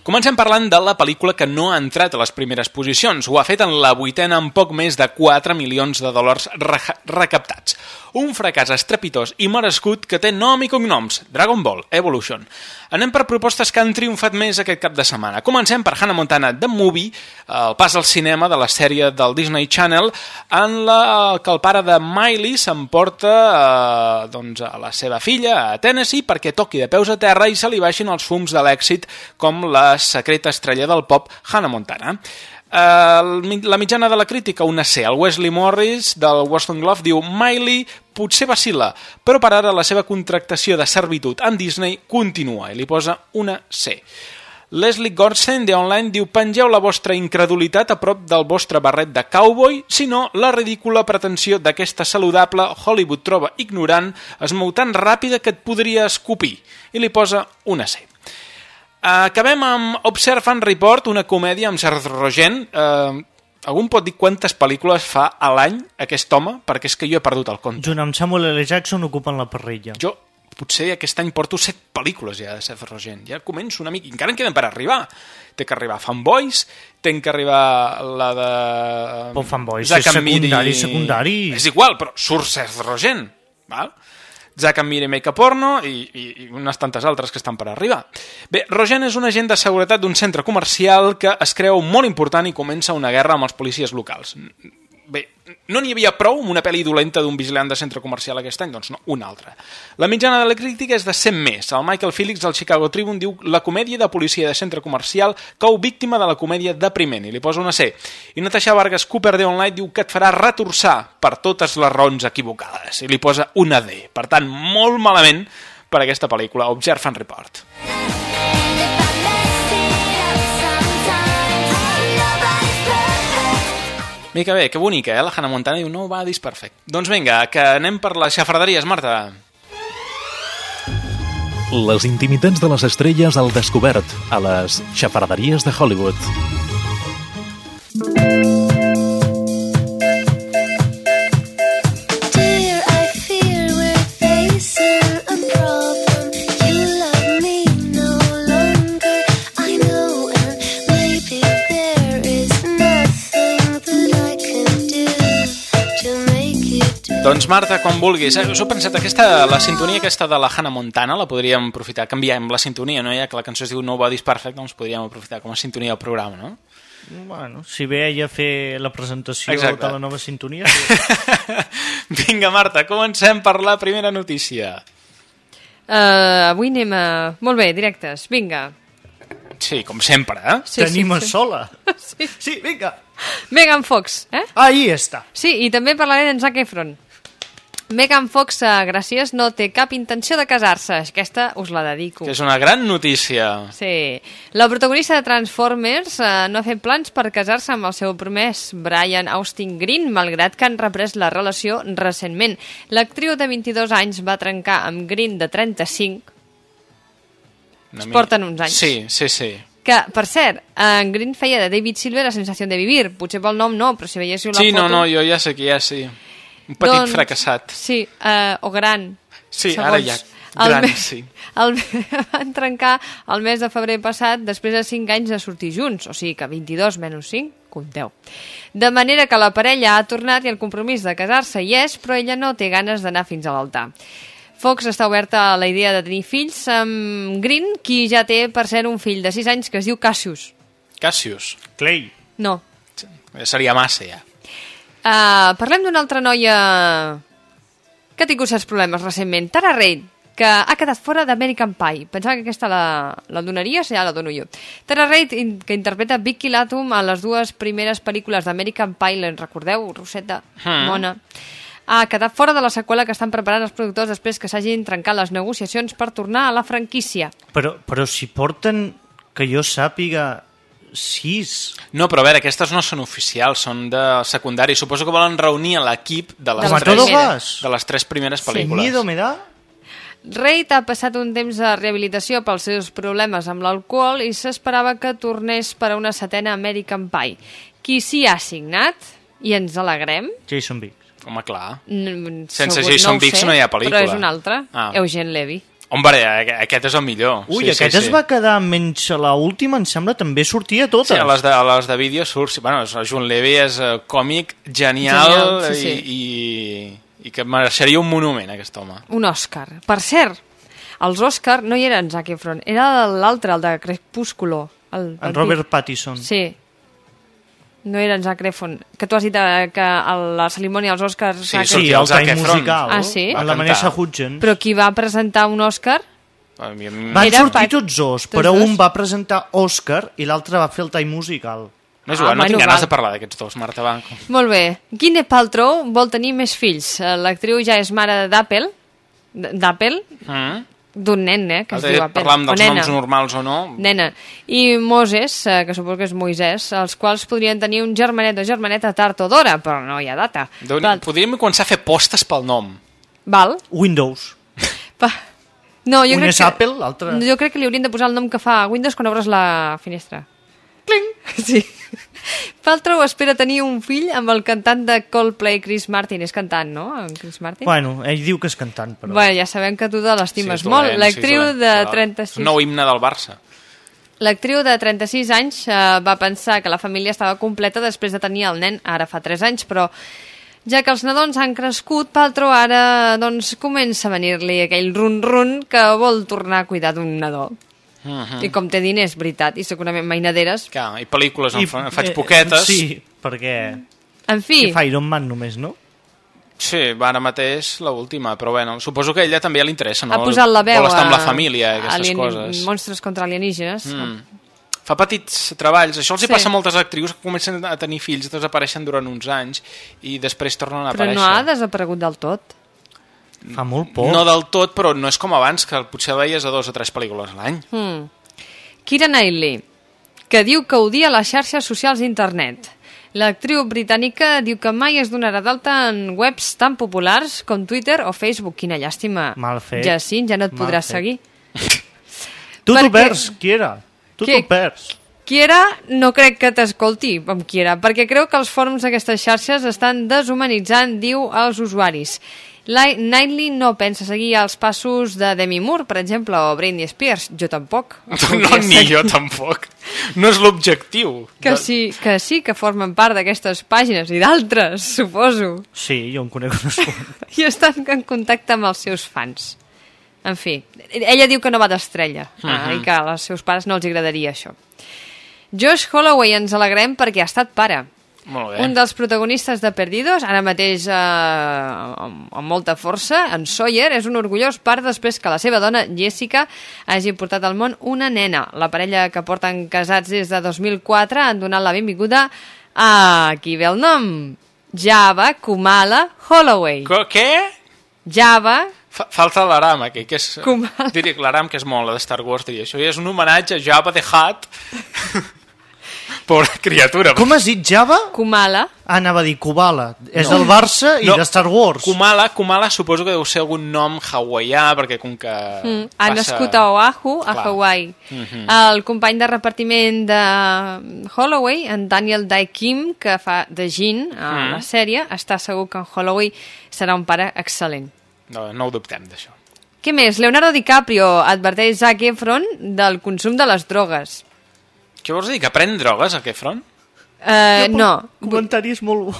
Comencem parlant de la pel·lícula que no ha entrat a les primeres posicions. Ho ha fet en la vuitena amb poc més de 4 milions de dòlars re recaptats. Un fracàs estrepitós i merescut que té nom i cognoms, Dragon Ball Evolution. Anem per propostes que han triomfat més aquest cap de setmana. Comencem per Hannah Montana The Movie, el pas al cinema de la sèrie del Disney Channel, en la que el pare de Miley s'emporta eh, doncs, a la seva filla a Tennessee perquè toqui de peus a terra i se li baixin els fums de l'èxit com la secreta estrella del pop Hannah Montana. Uh, la mitjana de la crítica, una C. El Wesley Morris, del Boston Globe, diu Miley potser vacila, però per ara la seva contractació de servitud amb Disney continua i li posa una C. Leslie Gorsen, de Online, diu pengeu la vostra incredulitat a prop del vostre barret de cowboy, si no, la ridícula pretensió d'aquesta saludable Hollywood troba ignorant es mou tan ràpida que et podria escopir, i li posa una C. Acabem amb Observe and Report, una comèdia amb Seth Rogen. Eh, algú pot dir quantes pel·lícules fa a l'any aquest home? Perquè és que jo he perdut el compte. Junt amb Samuel L. Jackson ocupen la parrilla. Jo potser aquest any porto set pel·lícules ja de Seth Rogen. Ja començo una mica, encara en queden per arribar. Té que arribar Fanboys, té que arribar la de... Però Fanboys Zack és secundari, secundari. És igual, però surt Seth Rogen, val? Zack and Miri Make a Porno i, i, i unes tantes altres que estan per arribar. Bé, Rogen és un agent de seguretat d'un centre comercial que es creu molt important i comença una guerra amb els policies locals. Bé, no n'hi havia prou amb una pel·li dolenta d'un vigilant de centre comercial aquest any? Doncs no, una altra. La mitjana de la crítica és de 100 més. El Michael Felix del Chicago Tribune diu la comèdia de policia de centre comercial cau víctima de la comèdia depriment i li posa una C. I Natasha Vargas Cooper de Online diu que et farà retorçar per totes les raons equivocades i li posa una D. Per tant, molt malament per aquesta pel·lícula, Observe and Report. Mica bé, que bonica, eh? La Hannah Montana diu, no, va, perfect. Doncs vinga, que anem per les xafarderies, Marta. Les intimitats de les estrelles al descobert, a les xafarderies de Hollywood. Dear, Doncs Marta, com vulguis. Eh? Us heu pensat, aquesta, la sintonia aquesta de la Hannah Montana la podríem aprofitar, canviem la sintonia, no? Ja que la cançó es diu Nobody's Perfect, doncs podríem aprofitar com a sintonia del programa, no? Bueno, si ve ella a fer la presentació Exacte. de la nova sintonia... sí. (laughs) Vinga, Marta, comencem per la primera notícia. Uh, avui anem a... Molt bé, directes, vinga. Sí, com sempre, eh? Sí, Tenim sí, sí. sola. (laughs) Sí. sí, vinga. Megan Fox, eh? Ahí està. Sí, i també parlaré d'en Zac Efron. Megan Fox, uh, gràcies, no té cap intenció de casar-se. Aquesta us la dedico. Que és una gran notícia. Sí. La protagonista de Transformers eh, no ha fet plans per casar-se amb el seu promès, Brian Austin Green, malgrat que han reprès la relació recentment. L'actriu de 22 anys va trencar amb Green de 35, Una Es porten uns anys. Sí, sí, sí. que, per cert, en Green feia de David Silver a Sensació de Vivir. Potser pel nom no, però si veiéssiu la Sí, foto... no, no, jo ja sé que ja sí. Un petit Doncs, fracassat. Sí, eh, o gran. Sí, segons ara ja, el gran, me- sí. (laughs) El, (laughs) van trencar el mes de febrer passat després de 5 anys de sortir junts, o sigui que 22 menys 5, compteu. De manera que la parella ha tornat i el compromís de casar-se hi és, però ella no té ganes d'anar fins a l'altar. Fox està oberta a la idea de tenir fills amb Green, qui ja té, per cert, un fill de 6 anys que es diu Cassius. Cassius. Clay. No, Seria massa, ja. Uh, parlem d'una altra noia que ha tingut certs problemes recentment. Tara Reid, que ha quedat fora d'American Pie. Pensava que aquesta la, la donaria, si ja la dono jo. Tara Reid, in, que interpreta Vicky Latum a les dues primeres pel·lícules d'American Pie, les recordeu? Rosetta, Mm. Mona. Ha quedat fora de la seqüela que estan preparant els productors després que s'hagin trencat les negociacions per tornar a la franquícia. Però, però si porten, que jo sàpiga, sis... No, però a veure, aquestes no són oficials, són de secundari. Suposo que volen reunir a l'equip de, les De les tres- primeres. de les tres primeres Sí. pel·lícules. Miedo me da? Reid ha passat un temps de rehabilitació pels seus problemes amb l'alcohol i s'esperava que tornés per a una setena American Pie. Qui s'hi ha signat, i ens alegrem, Jason Biggs. Home, clar. n- Sense segur- Jason ho Biggs sé, no hi ha pel·lícula. Però és un altre, Ah. Eugene Levy. Hombre, aquest és el millor. Ui, sí, aquest sí, es sí. va quedar menys a l'última, em sembla, també sortia a totes. Sí, a les de, a les de vídeo surt... sí, Bueno, el John Levy és eh, còmic genial, Genial, sí, sí. I, i, i que mereixeria un monument, aquest home. Un Òscar. Per cert, els Òscar no hi era en Zac Efron, era l'altre, el de Crepúsculo. El, En el Robert pi- Pattinson. Sí. No era en Zac Efron. Que tu has dit eh, que a la cerimònia dels Òscars... Sí, Zac sí, el Time musical. Ah, sí? La Vanessa Hudgens. Però qui va presentar un. A mi, Van Era sortir Pat- tots dos, tots però dos? un va presentar Òscar i l'altre va fer el Time Musical. No és igual, Ah, no tinc bueno, ganes val. de parlar d'aquests dos, Marta, va. Molt bé. Gwyneth Paltrow vol tenir més fills. Eh, L'actriu ja és mare d'Apple, d'Apple, Mm? D'un nen, eh, que es Has diu amb o dels nena. noms normals o no? Nena. I Moses, eh, que suposo que és Moisès, els quals podrien tenir un germanet o germaneta tard o d'hora, però no hi ha data. Déu Val. Podríem començar a fer postes pel nom. Val? Windows. Pa. No, jo Un crec és que... Apple, l'altre... Jo crec que li haurien de posar el nom que fa Windows quan obres la finestra. Cling! Sí. Paltrow espera tenir un fill amb el cantant de Coldplay, Chris Martin. És cantant, no? En Chris Martin? Bueno, ell diu que és cantant, però... Bueno, ja sabem que tu te l'estimes Sí, és molt. L'actriu sí, de dolent, però 36... És un nou himne del Barça. L'actriu de 36 anys eh, va pensar que la família estava completa després de tenir el nen ara fa 3 anys, però ja que els nadons han crescut, Paltrow ara doncs, comença a venir-li aquell run-run que vol tornar a cuidar d'un nadó. Uh -huh. I com té diners, veritat, i segurament mainaderes. Clar, i pel·lícules en, I- fa, en faig eh, poquetes. Sí, perquè... En fi, I fa Iron Man només, no? Sí, va, ara mateix l'última, però bueno, suposo que a ella també li interessa, no? ha posat la veu Vol estar amb a- la família, i aquestes alien- coses. Monstres contra alienígenes. Mm. Fa petits treballs. Això els hi Sí. passa a moltes actrius que comencen a tenir fills, desapareixen durant uns anys i després tornen a Però aparèixer. no ha desaparegut del tot. Fa molt por. No del tot, però no és com abans, que potser veies a dos o tres pel·lícules a l'any. Mm. Kira Knightley, que diu que odia les xarxes socials d'internet. L'actriu britànica diu que mai es donarà d'alta en webs tan populars com Twitter o Facebook. Quina llàstima. Mal fet. Jacint, ja no et podràs seguir. Tu Perquè- t'ho perds, Kiera. Tu t'ho perds. Kiera no crec que t'escolti amb Kiera, perquè creu que els fòrums d'aquestes xarxes estan deshumanitzant, diu, als usuaris. La Knightley no pensa seguir els passos de Demi Moore, per exemple, o Britney Spears. Jo tampoc. (laughs) No, ni jo tampoc. No és l'objectiu. Que sí, que sí que formen part d'aquestes pàgines i d'altres, suposo. Sí, jo en conec unes. (laughs) I estan en contacte amb els seus fans. En fi, ella diu que no va d'estrella uh Mhm. -huh. i que als seus pares no els agradaria això. Josh Holloway ens alegrem perquè ha estat pare. Molt bé. Un dels protagonistes de Perdidos, ara mateix eh, amb, amb molta força, en Sawyer, és un orgullós part després que la seva dona, Jessica, hagi portat al món una nena. La parella que porten casats des de 2004 han donat la benvinguda a... Aquí ve el nom. Java Kumala Holloway. Co què? Java Fa falta l'Aram aquí, que és... Kumala. Diria que l'Aram, que és molt la de Star Wars, diria. Això ja és un homenatge a Jabba the Hutt. (laughs) Pobra criatura. Com has dit, Java? Kumala. Ah, anava a dir Kubala. És No. del Barça i No. de Star Wars. Kumala, Kumala suposo que deu ser algun nom hawaià, perquè com que... Mm, ha passa- nascut a Oahu, a Clar. Hawaii. Mhm. El company de repartiment de Holloway, en Daniel Dae Kim, que fa de Jean a Mm. la sèrie, està segur que en Holloway serà un pare excel·lent. No, no ho dubtem, d'això. Què més? Leonardo DiCaprio adverteix Zac Efron del consum de les drogues. Què vols dir, que pren drogues, a què front? Uh, no. Comentaris molt bo.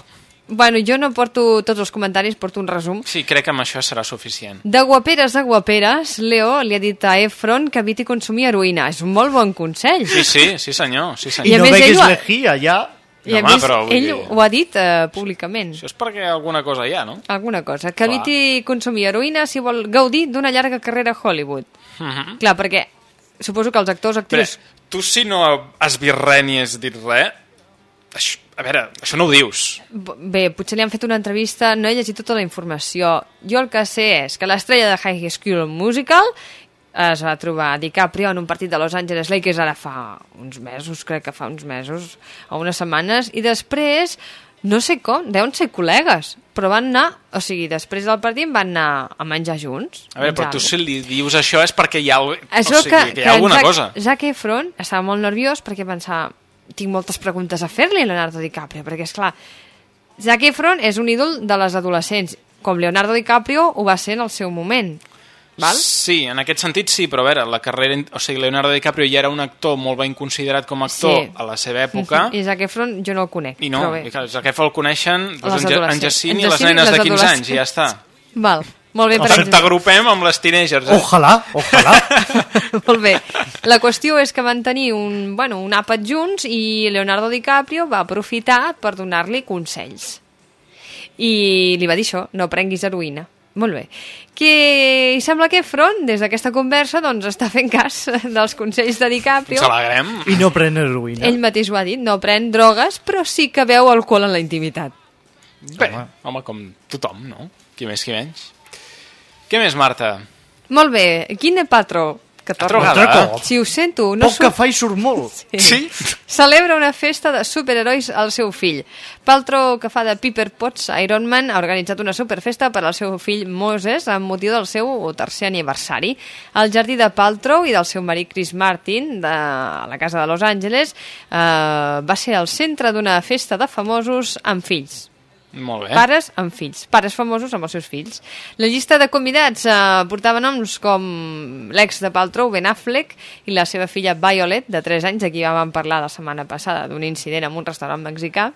Bueno, jo no porto tots els comentaris, porto un resum. Sí, crec que amb això serà suficient. De guaperes a guaperes, Leo li ha dit a Efron que eviti consumir heroïna. És un molt bon consell. Sí, sí, sí senyor, sí senyor. I a I no més veguis ha- lejía, ja... I a home, més, però ell dir- ho ha dit eh, públicament. Això és perquè alguna cosa hi ha, no? Alguna cosa. Que Clar. eviti consumir heroïna si vol gaudir d'una llarga carrera a Hollywood. Uh -huh. Clar, perquè suposo que els actors, actrius... tu si no has dit res, això, a veure, això no ho dius. Bé, potser li han fet una entrevista, no he llegit tota la informació. Jo el que sé és que l'estrella de High School Musical es va trobar DiCaprio en un partit de Los Angeles Lakers ara fa uns mesos, crec que fa uns mesos o unes setmanes, i després no sé com, deuen ser col·legues però van anar, o sigui, després del partit van anar a menjar junts A veure, però tu si li dius això és perquè hi ha, o sigui, que, que, hi ha alguna Zac, cosa. Zac Efron estava molt nerviós perquè pensava tinc moltes preguntes a fer-li a Leonardo DiCaprio perquè és clar, Zac Efron és un ídol de les adolescents com Leonardo DiCaprio ho va ser en el seu moment val? Sí, en aquest sentit sí, però a veure, la carrera... O sigui, Leonardo DiCaprio ja era un actor molt ben considerat com a actor Sí. a la seva època, (laughs) i Zac Efron jo no el conec i no, i clar, que fa el coneixen doncs, en, Ja- en. Jacint i les nenes les de 15 anys, i ja està. Val, molt bé per exemple. t'agrupem amb les teenagers. Eh? Ojalà, ojalà. (laughs) Molt bé. La qüestió és que van tenir un, bueno, un àpat junts i Leonardo DiCaprio va aprofitar per donar-li consells. I li va dir això, no prenguis heroïna. Molt bé. Que sembla que Front, des d'aquesta conversa, doncs està fent cas (laughs) dels consells de DiCaprio. Ens alegrem. I no pren heroïna. Ell mateix ho ha dit, no pren drogues, però sí que veu alcohol en la intimitat. Bé, home, com tothom, no? Qui més, qui menys. Què més, Marta? Molt bé, quin patró? Que torna. Altre cop. Si ho sento, no Poc que surt- fa i surt molt. (laughs) Sí? Celebra una festa de superherois al seu fill. Paltrow, que fa de Piper Potts Iron Man, ha organitzat una superfesta per al seu fill Moses amb motiu del seu tercer aniversari. El jardí de Paltrow i del seu marit Chris Martin, de la casa de Los Angeles, eh, va ser el centre d'una festa de famosos amb fills. Molt bé. Pares amb fills, pares famosos amb els seus fills. La llista de convidats eh, portava noms com l'ex de Paltrow, Ben Affleck, i la seva filla Violet, de 3 anys, aquí vam parlar la setmana passada d'un incident en un restaurant mexicà,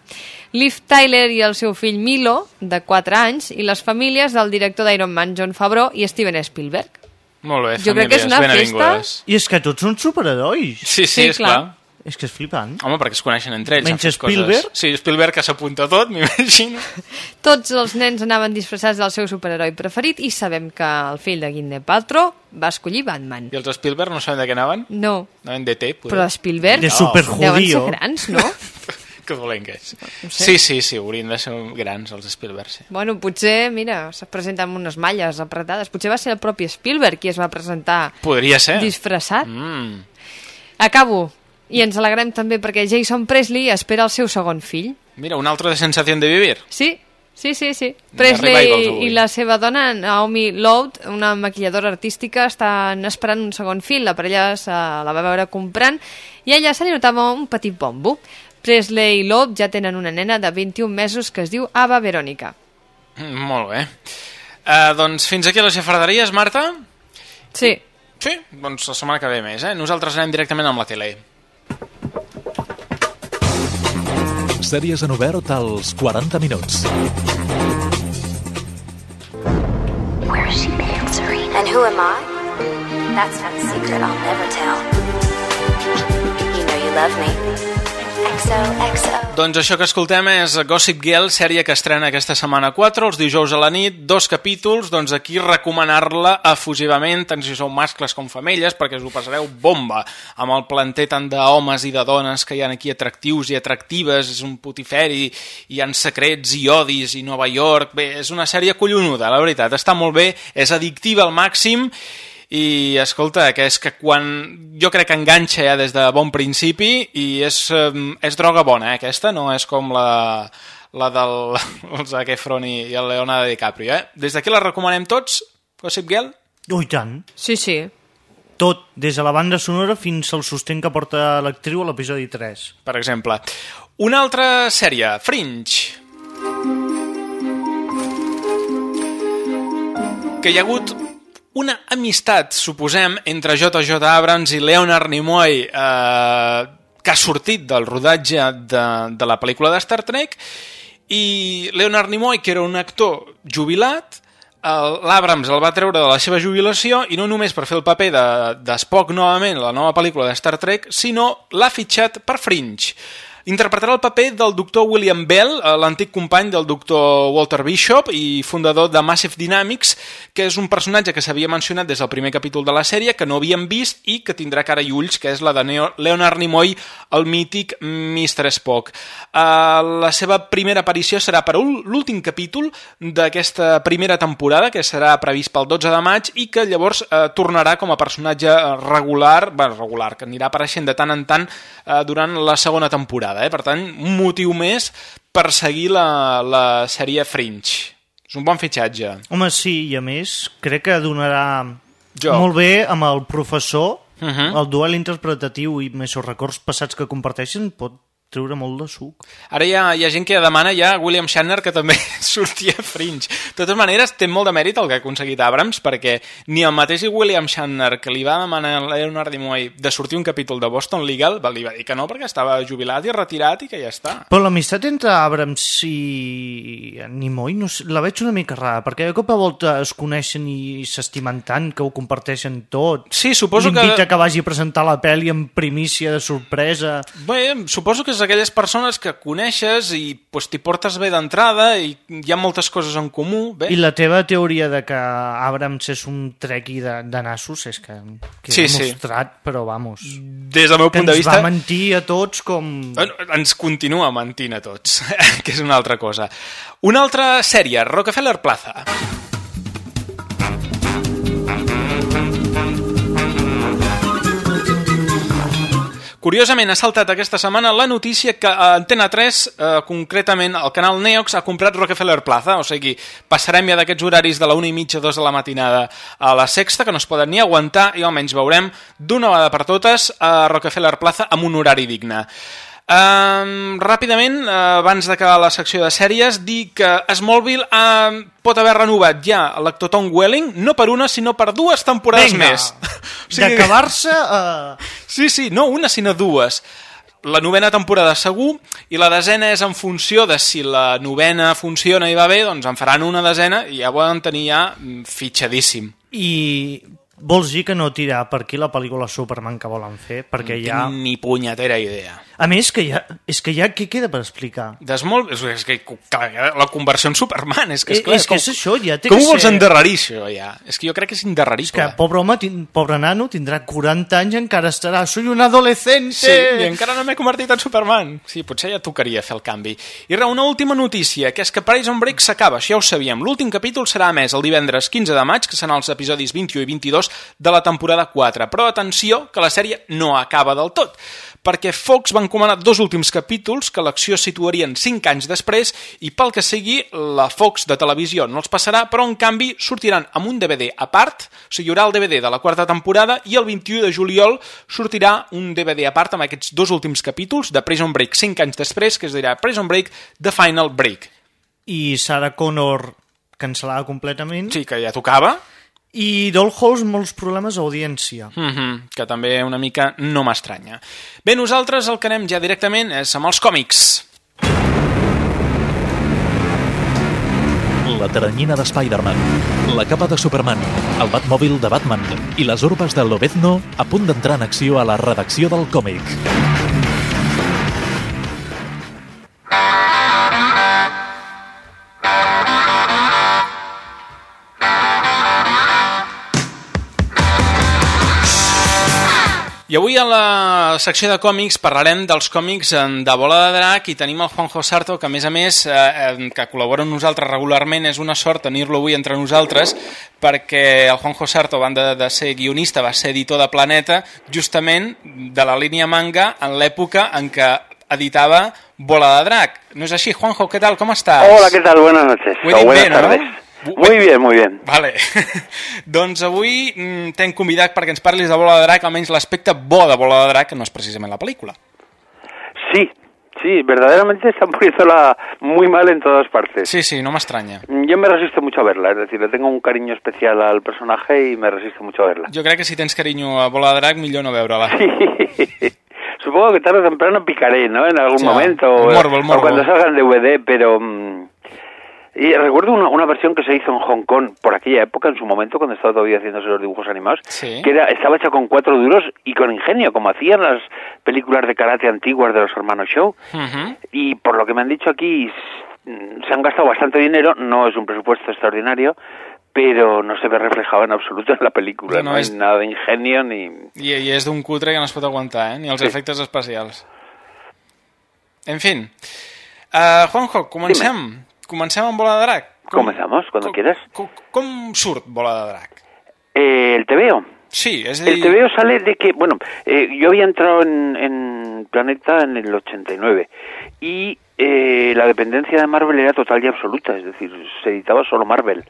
Liv Tyler i el seu fill Milo, de 4 anys, i les famílies del director d'Iron Man, John Favreau, i Steven Spielberg. Molt bé, Jo crec que és una festa-. I és que tots són superherois. Sí, sí, Sí, és clar. clar. És que és flipant. Home, perquè es coneixen entre ells. Menys Spielberg? Coses. Sí, Spielberg que s'apunta a tot, (laughs) m'imagino. Tots els nens anaven disfressats del seu superheroi preferit i sabem que el fill de Gwyneth Paltrow va escollir Batman. I els Spielberg no saben de què anaven? No, Anaven de té, poder. però Spielberg De deuen superjudío. ser grans, no? (laughs) Que dolent que és. sé. Sí, sí, sí, haurien de ser grans els Spielberg, sí. Bueno, potser, mira, se presenta amb unes malles apretades. Potser va ser el propi Spielberg qui es va presentar Podria ser. disfressat. Mm. Acabo. I ens alegrem també perquè Jason Presley espera el seu segon fill. Mira, un altre de sensació de vivir. Sí, sí, sí, sí. Presley i la seva dona, Naomi Loud, una maquilladora artística, estan esperant un segon fill. La parella se la va veure comprant i a ella se li notava un petit bombo. Presley i Loud ja tenen una nena de 21 mesos que es diu Ava Verònica. Mm, molt bé. Uh, doncs fins aquí les xafarderies, Marta? Sí. Sí, doncs la setmana que ve més, eh? Nosaltres anem directament amb la tele. Sèries en obert als 40 minuts. Where is she being, Serena? And who am I? That's not a secret I'll never tell. You know you love me. Doncs això que escoltem és Gossip Girl, sèrie que estrena aquesta setmana 4, els dijous a la nit, dos capítols, doncs aquí recomanar-la efusivament, tant si sou mascles com femelles, perquè us ho passareu bomba, amb el planter tant d'homes i de dones que hi ha aquí atractius i atractives, és un putiferi, hi han secrets i odis i Nova York, bé, és una sèrie collonuda, la veritat, està molt bé, és addictiva al màxim, i escolta, que és que quan jo crec que enganxa ja des de bon principi i és, és droga bona, eh, aquesta, no és com la, la del (laughs) el Zac Efron i, i el Leonardo DiCaprio, eh? Des d'aquí la recomanem tots, Gossip Girl? Oh, i tant. Sí, sí. Tot, des de la banda sonora fins al sostén que porta l'actriu a l'episodi 3. Per exemple. Una altra sèrie, Fringe. Que hi ha hagut una amistat, suposem, entre J.J. Abrams i Leonard Nimoy eh, que ha sortit del rodatge de, de la pel·lícula de Star Trek i Leonard Nimoy, que era un actor jubilat, el- l'Abrams el va treure de la seva jubilació i no només per fer el paper de, de novament la nova pel·lícula de Star Trek, sinó l'ha fitxat per Fringe. Interpretarà el paper del doctor William Bell, eh, l'antic company del doctor Walter Bishop i fundador de Massive Dynamics, que és un personatge que s'havia mencionat des del primer capítol de la sèrie, que no havíem vist i que tindrà cara i ulls, que és la de Leonard Nimoy, el mític Mr. Spock. Uh, la seva primera aparició serà per l'últim capítol d'aquesta primera temporada, que serà previst pel 12 de maig i que llavors uh, tornarà com a personatge eh, regular, bueno, regular, que anirà apareixent de tant en tant durant la segona temporada. Eh? Per tant, un motiu més per seguir la, la sèrie Fringe. És un bon fitxatge. Home, sí, i a més, crec que donarà Joc. molt bé amb el professor, Uh -huh. el duel interpretatiu i més els records passats que comparteixen pot treure molt de suc. Ara hi ha, hi ha gent que demana ja William Shatner que també (laughs) sortia a Fringe. De totes maneres, té molt de mèrit el que ha aconseguit Abrams, perquè ni el mateix William Shatner que li va demanar a Leonard Nimoy de sortir un capítol de Boston Legal, li va dir que no perquè estava jubilat i retirat i que ja està. Però l'amistat entre Abrams i Nimoy no sé, la veig una mica rara, perquè de cop a volta es coneixen i s'estimen tant que ho comparteixen tot. Sí, suposo que- L'invita que vagi a presentar la pel·li en primícia de sorpresa. Bé, suposo que és aquelles persones que coneixes i pues, t'hi portes bé d'entrada i hi ha moltes coses en comú. Bé. I la teva teoria de que Abrams és un trequi de, de nassos és que, que Sí, he sí. mostrat, però vamos... Des del meu punt de ens vista... va mentir a tots com... Ens continua mentint a tots, (laughs) que és una altra cosa. Una altra sèrie, Rockefeller Plaza. Curiosament, ha saltat aquesta setmana la notícia que a Antena 3, eh, concretament el canal Neox, ha comprat Rockefeller Plaza, o sigui, passarem ja d'aquests horaris de la una i mitja, dos de la matinada a la sexta, que no es poden ni aguantar, i almenys veurem d'una vegada per totes a Rockefeller Plaza amb un horari digne. Um, ràpidament, uh, abans d'acabar la secció de sèries, dir que Smallville uh, pot haver renovat ja l'actor Tom Welling, no per una, sinó per dues temporades Vinga, més. (laughs) d'acabar-se a... Sí, sí, no una, sinó dues. La novena temporada segur, i la desena és en funció de si la novena funciona i va bé, doncs en faran una desena i ja poden tenir ja mm, fitxadíssim. I vols dir que no tirar per aquí la pel·lícula Superman que volen fer? Perquè no ja... ni punyetera idea. A més, que ja, és que ja què queda per explicar? És, és que clar, la conversió en Superman, és que, Eh, esclar, és que és això, ja té com ho vols ser- endarrerir, això, ja? És que jo crec que és És indarrerible. que, pobre home, tin... pobre nano, tindrà 40 anys i encara estarà... Soy un adolescente! Sí, i encara no m'he convertit en Superman. Sí, potser ja tocaria fer el canvi. I res, una última notícia, que és que Prison Break s'acaba, això ja ho sabíem. L'últim capítol serà emès el divendres 15 de maig, que seran els episodis 21 i 22 de la temporada 4. Però atenció, que la sèrie no acaba del tot, perquè Fox va encomanar dos últims capítols que l'acció situarien 5 anys després i pel que sigui, la Fox de televisió no els passarà, però en canvi sortiran amb un DVD a part, o sigui, hi haurà el DVD de la quarta temporada i el 21 de juliol sortirà un DVD a part amb aquests dos últims capítols de Prison Break 5 anys després, que es dirà Prison Break The Final Break. I Sarah Connor cancel·lada completament. Sí, que ja tocava. I Dollhouse molts problemes d'audiència. Mm -hmm, que també una mica no m'estranya. Bé, nosaltres el que anem ja directament és amb els còmics. La teranyina de Spider-Man, la capa de Superman, el Batmòbil de Batman i les urbes de Lobezno a punt d'entrar en acció a la redacció del còmic. I avui a la secció de còmics parlarem dels còmics en- de Bola de Drac i tenim el Juanjo Sarto, que a més a més, eh, eh, que col·labora amb nosaltres regularment, és una sort tenir-lo avui entre nosaltres, perquè el Juanjo Sarto, a banda de ser guionista, va ser editor de Planeta, justament de la línia manga en l'època en què editava Bola de Drac. No és així? Juanjo, què tal? Com estàs? Hola, ¿qué tal? Buenas noches. Ho he dit bé, no? tardes. Muy bien, muy bien. Vale. (laughs) doncs avui mm, t'hem convidat perquè ens parlis de Bola de Drac, almenys l'aspecte bo de Bola de Drac, que no és precisament la pel·lícula. Sí, sí, verdaderamente están (laughs) poniéndola muy mal en todas partes. Sí, sí, no m'estranya. Yo me resisto mucho a verla, es decir, le tengo un cariño especial al personaje y me resisto mucho a verla. Jo crec que si tens carinyo a Bola de Drac, millor no veure-la. (laughs) Supongo que tarde o temprano picaré, ¿no? En algún Ya, momento. el morbo, el o morbo. cuando salga en DVD, pero... mm, Y recuerdo una, una versión que se hizo en Hong Kong por aquella época, en su momento, cuando estaba todavía haciéndose los dibujos animados, Sí. que era, estaba hecha con cuatro duros y con ingenio, como hacían las películas de karate antiguas de los hermanos Show. Y por lo que me han dicho aquí, s- se han gastado bastante dinero, no es un presupuesto extraordinario, pero no se ve reflejado en absoluto en la película. No, hay nada de ingenio ni... I, I és d'un cutre que no es pot aguantar, eh? Ni els Sí. efectes especials. En fin. Uh, Juanjo, comencem. Comencem amb Bola de Drac. Comenzamos, cuando quieras. Com, com surt Bola de Drac? Eh, el TVO. Sí, és a El. TVO sale de que, bueno, eh, yo había entrado en, en Planeta en el 89 y eh, la dependencia de Marvel era total y absoluta, es decir, se editaba solo Marvel.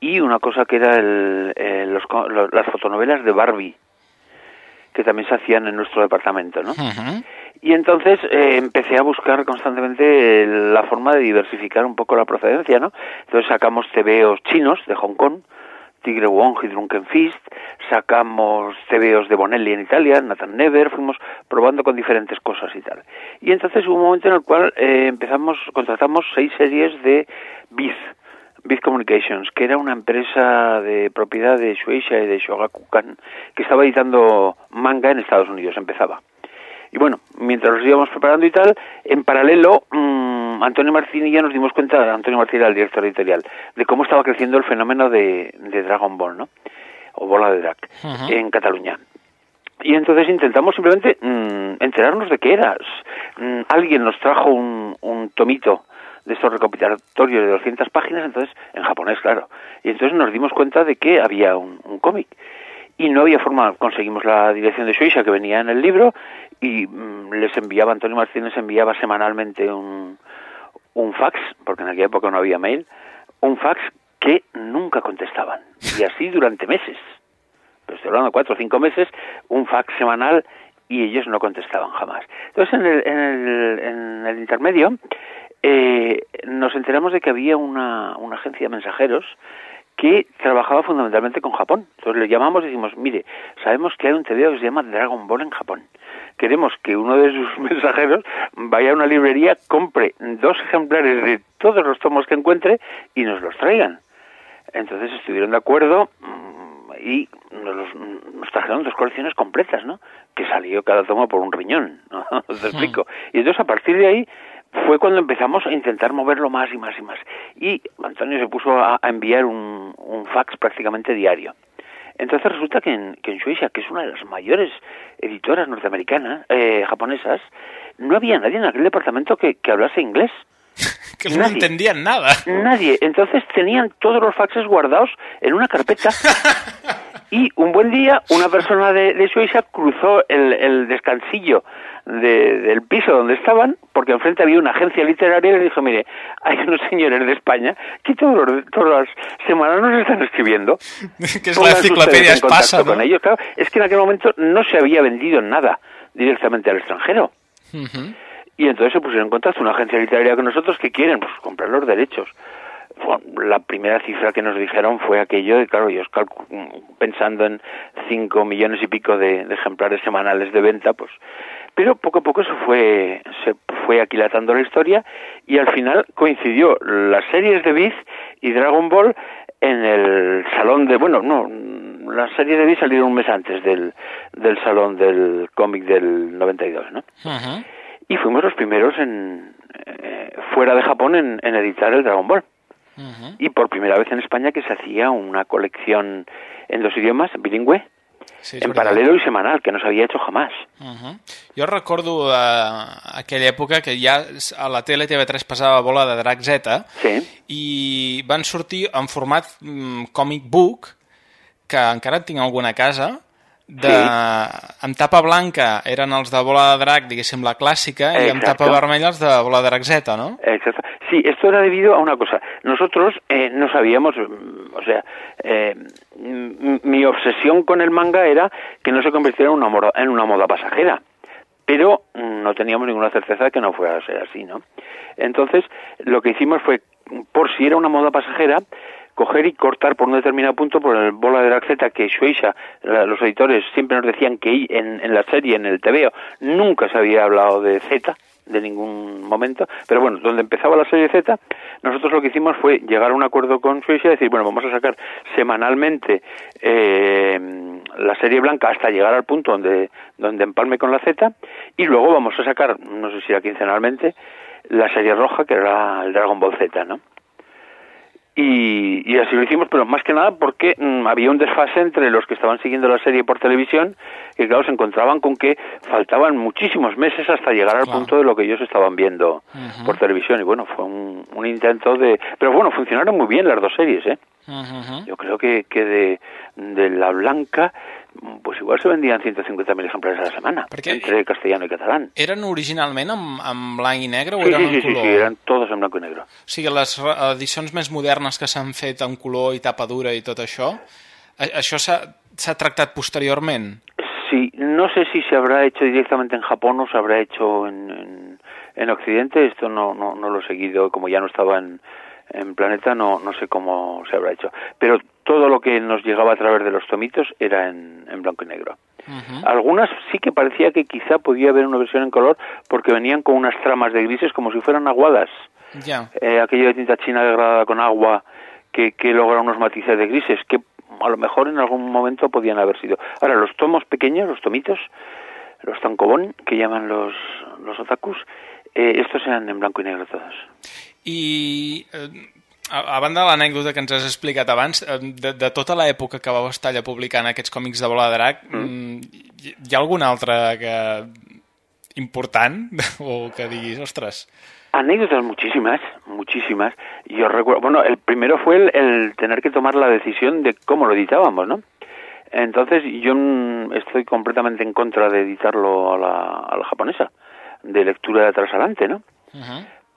Y una cosa que era el, eh, los las fotonovelas de Barbie, que también se hacían en nuestro departamento, ¿no? Ujú. Y entonces eh, empecé a buscar constantemente eh, la forma de diversificar un poco la procedencia, ¿no? Entonces sacamos TVOs chinos de Hong Kong, Tigre Wong y Drunken Fist, sacamos TVOs de Bonelli en Italia, Nathan Never, fuimos probando con diferentes cosas y tal. Y entonces hubo un momento en el cual eh, empezamos, contratamos seis series de Biz, Biz Communications, que era una empresa de propiedad de Shueisha y de Shogakukan, que estaba editando manga en Estados Unidos, empezaba. Y bueno, mientras nos íbamos preparando y tal, en paralelo, mm, Antonio Martín y yo nos dimos cuenta, Antonio Martín era el director editorial, de cómo estaba creciendo el fenómeno de, de Dragon Ball, ¿no? O Bola de Drag, en Cataluña. Y entonces intentamos simplemente mm, enterarnos de qué era. Mm, alguien nos trajo un, un tomito de estos recopilatorios de 200 páginas, entonces, en japonés, claro. Y entonces nos dimos cuenta de que había un, un cómic. Y no había forma, conseguimos la dirección de Shueisha que venía en el libro y mm, les enviaba, Antonio Martínez enviaba semanalmente un, un fax, porque en aquella época no había mail, un fax que nunca contestaban. Y así durante meses. Pero estoy hablando cuatro o cinco meses, un fax semanal y ellos no contestaban jamás. Entonces, en el, en el, en el intermedio, eh, nos enteramos de que había una, una agencia de mensajeros que trabajaba fundamentalmente con Japón. Entonces le llamamos y decimos, mire, sabemos que hay un TVO que se llama Dragon Ball en Japón. Queremos que uno de sus (laughs) mensajeros vaya a una librería, compre dos ejemplares de todos los tomos que encuentre y nos los traigan. Entonces estuvieron de acuerdo mm, y nos, los- nos trajeron dos colecciones completas, ¿no? Que salió cada tomo por un riñón, ¿no? (laughs) Te explico. Y entonces a partir de ahí fue cuando empezamos a intentar moverlo más y más y más. Y Antonio se puso a, a enviar un, un fax prácticamente diario. Entonces resulta que en, que en Shueisha, que es una de las mayores editoras norteamericanas, eh, japonesas, no había nadie en aquel departamento que, que hablase inglés. (laughs) Que no entendían nada. Nadie. Entonces tenían todos los faxes guardados en una carpeta. (laughs) Y un buen día, una persona de, de Suiza cruzó el, el descansillo de- del piso donde estaban, porque enfrente había una agencia literaria y le dijo, mire, hay unos señores de España que todos los, todas las semanas nos están escribiendo. (laughs) que es la enciclopedia ¿no? con ellos. Claro, es que en aquel momento no se había vendido nada directamente al extranjero. Y entonces se pusieron en contacto una agencia literaria con nosotros que quieren pues, comprar los derechos. La primera cifra que nos dijeron fue aquello de, claro, calcu- pensando en cinco millones y pico de, de ejemplares semanales de venta, pues... Pero poco a poco se fue, se fue aquilatando la historia y al final coincidió las series de Biz y Dragon Ball en el salón de... Bueno, no, las series de Biz salieron un mes antes del, del salón del cómic del 92, ¿no? Ujú. y fuimos los primeros en eh, fuera de Japón en, en editar el Dragon Ball Ujú. y por primera vez en España que se hacía una colección en dos idiomas bilingüe Sí, en paralelo y semanal que no se había hecho jamás Uh Jo recordo eh, aquella època que ja a la tele TV3 passava bola de Drac Z sí. i van sortir en format mm, comic book que encara en tinc alguna casa de, Sí. amb tapa blanca eren els de bola de drac, diguéssim, la clàssica, i amb Exacto. tapa vermella els de bola de drac Z, no? Exacto. Sí, esto era debido a una cosa. Nosotros eh, no sabíamos, o sea, eh, mi obsesión con el manga era que no se convirtiera en una, moda, en una moda pasajera. Pero mm, no teníamos ninguna certeza de que no fuera a ser así, ¿no? Entonces, lo que hicimos fue, por si era una moda pasajera, coger y cortar por un determinado punto por el bola de la Z que Shueisha, los editores siempre nos decían que en, la serie, en el TVO, nunca se había hablado de Z, de ningún momento, pero bueno, donde empezaba la serie Z, nosotros lo que hicimos fue llegar a un acuerdo con Suecia y decir, bueno, vamos a sacar semanalmente eh, la serie blanca hasta llegar al punto donde, donde empalme con la Z, y luego vamos a sacar, no sé si era quincenalmente, la serie roja, que era el Dragon Ball Z, ¿no? Y, y así lo hicimos, pero más que nada porque mm, había un desfase entre los que estaban siguiendo la serie por televisión y claro, se encontraban con que faltaban muchísimos meses hasta llegar al punto de lo que ellos estaban viendo por televisión. Y bueno, fue un, un intento de... Pero bueno, funcionaron muy bien las dos series, ¿eh? Yo creo que, que de, de la blanca, pues igual se vendían 150.000 ejemplares a la semana, entre castellano y catalán. Eren originalment en, en blanc i negre o Sí, eren sí, sí, en sí, color? sí, eren todos en blanco y negro. O sigui, les edicions més modernes que s'han fet en color i tapa dura i tot això, això s'ha s'ha tractat posteriorment? Sí, no sé si se habrá hecho directamente en Japón o se habrá hecho en, en, en Occidente, esto no, no, no lo he seguido, como ya no estaba en, en Planeta, no, no sé cómo se habrá hecho. Pero todo lo que nos llegaba a través de los tomitos era en, en blanco y negro. Algunas sí que parecía que quizá podía haber una versión en color porque venían con unas tramas de grises como si fueran aguadas. Eh, aquello de tinta china degradada con agua que, que logra unos matices de grises que a lo mejor en algún momento podían haber sido. Ahora, los tomos pequeños, los tomitos, los tankobon, que llaman los, los otakus, eh, estos eran en blanco y negro todos. I eh, a, banda de l'anècdota que ens has explicat abans, eh, de, de tota l'època que vau estar allà publicant aquests còmics de Bola de Drac, mm. hi, hi ha algun altre que important (laughs) o que diguis, ostres, Anécdotas muchísimas, muchísimas. Yo recuerdo, bueno, el primero fue el, el tener que tomar la decisión de cómo lo editábamos, ¿no? Entonces yo mm, estoy completamente en contra de editarlo a la, a la japonesa, de lectura de atrás adelante, ¿no?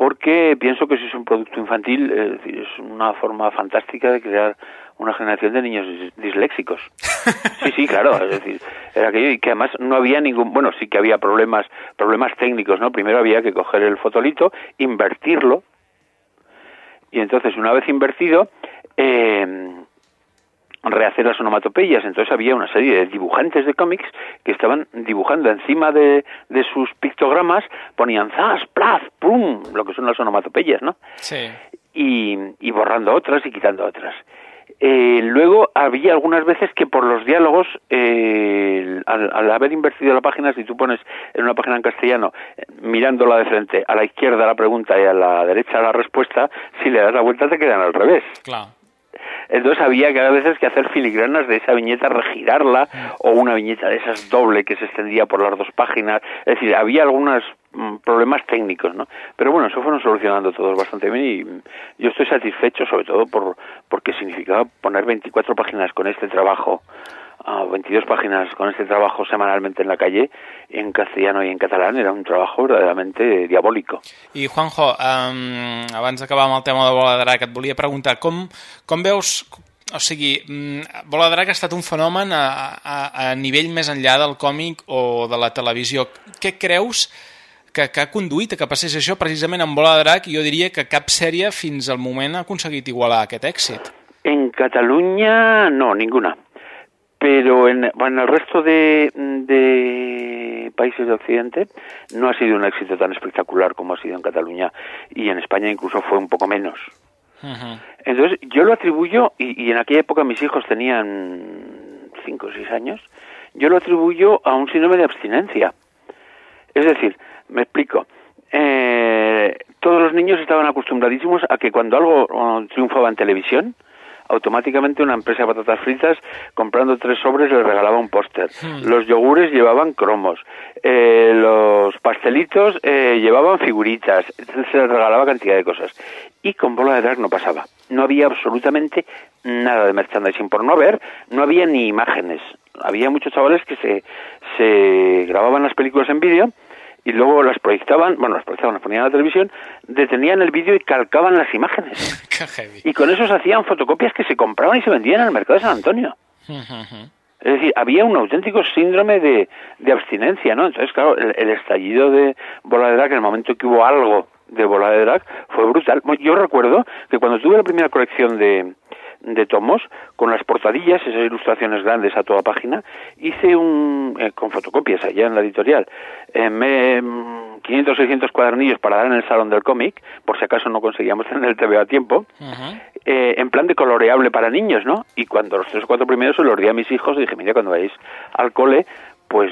Porque pienso que si es un producto infantil, es, es una forma fantástica de crear una generación de niños dis- disléxicos. Sí, sí, claro, es decir, era aquello y que además no había ningún, bueno, sí que había problemas, problemas técnicos, ¿no? Primero había que coger el fotolito, invertirlo, y entonces una vez invertido, eh, rehacer las onomatopeyas. Entonces había una serie de dibujantes de cómics que estaban dibujando encima de, de sus pictogramas, ponían zas, plaz, pum, lo que son las onomatopeyas, ¿no? Sí. y, y borrando otras y quitando otras. Eh, luego había algunas veces que por los diálogos, eh, al, al haber invertido la página, si tú pones en una página en castellano, eh, mirándola de frente, a la izquierda la pregunta y a la derecha la respuesta, si le das la vuelta te quedan al revés. Clar. Entonces había que a veces que hacer filigranas de esa viñeta, regirarla, o una viñeta de esas doble que se extendía por las dos páginas. Es decir, había algunos mm, problemas técnicos, ¿no? Pero bueno, eso fueron solucionando todos bastante bien y mm, yo estoy satisfecho, sobre todo por porque significaba poner 24 páginas con este trabajo, ah, 22 páginas con este trabajo semanalmente en la calle, en castellano y en catalán, era un trabajo verdaderamente diabólico. I, Juanjo, um, abans d'acabar amb el tema de Bola de Drac, et volia preguntar com, com veus... O sigui, mm, Bola de Drac ha estat un fenomen a, a, a nivell més enllà del còmic o de la televisió. Què creus que, que ha conduït a que passés això precisament amb Bola de Drac? Jo diria que cap sèrie fins al moment ha aconseguit igualar aquest èxit. En Cataluña, no, ninguna. Pero en, bueno, en el resto de, de países de Occidente no ha sido un éxito tan espectacular como ha sido en Cataluña y en España incluso fue un poco menos. Entonces yo lo atribuyo, y, y en aquella época mis hijos tenían 5 o 6 años, yo lo atribuyo a un síndrome de abstinencia. Es decir, me explico. Eh, todos los niños estaban acostumbradísimos a que cuando algo triunfaba en televisión, automáticamente una empresa de patatas fritas comprando tres sobres les regalaba un póster. Los yogures llevaban cromos. Eh, los pastelitos eh, llevaban figuritas. Se les regalaba cantidad de cosas. Y con Bola de Drag no pasaba. No había absolutamente nada de merchandising. Por no haber, no había ni imágenes. Había muchos chavales que se, se grababan las películas en vídeo y luego las proyectaban, bueno, las proyectaban, las ponían en la televisión, detenían el vídeo y calcaban las imágenes. (laughs) Y con eso se hacían fotocopias que se compraban y se vendían en el mercado de San Antonio. Es decir, había un auténtico síndrome de, de abstinencia, ¿no? Entonces, claro, el, el estallido de Bola de Drag, en el momento que hubo algo de Bola de Drag, fue brutal. Yo recuerdo que cuando tuve la primera colección de, de tomos con las portadillas, esas ilustraciones grandes a toda página. Hice un, eh, con fotocopias allá en la editorial, eh, me, mm, 500 600 cuadernillos para dar en el salón del cómic, por si acaso no conseguíamos (laughs) tener el TV a tiempo, eh, en plan de coloreable para niños, ¿no? Y cuando los tres o cuatro primeros se los di a mis hijos, dije, mira, cuando vayáis al cole, pues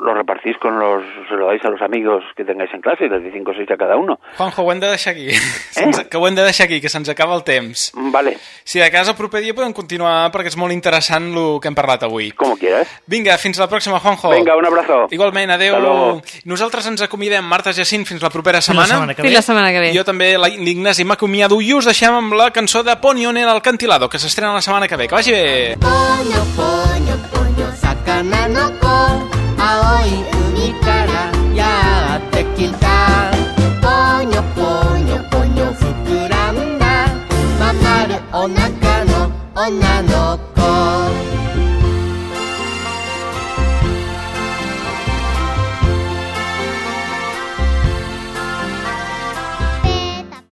lo repartís con los, se lo dais a los amigos que tengáis en clase, les de 5 o 6 a cada uno. Juanjo, ho hem de deixar aquí, (laughs) eh? que ho hem de deixar aquí, que se'ns acaba el temps. Mm, vale. Si de cas el proper dia podem continuar, perquè és molt interessant el que hem parlat avui. Com quieras. Vinga, fins la pròxima, Juanjo. Vinga, un abrazo. Igualment, adeu. Nosaltres ens acomidem, Marta Jacint, fins la propera setmana. Fins la setmana que ve. La setmana que ve. Jo també, l'Ignasi, m'acomiado i us deixem amb la cançó de Ponion en el Cantilado, que s'estrena la setmana que ve. Que vagi bé. Ponyo, ponyo, ponyo, sacana no ponyo. 青い海からやってきた。ぽにょぽにょぽにょ膨らんだ。まん丸おなかの女の子。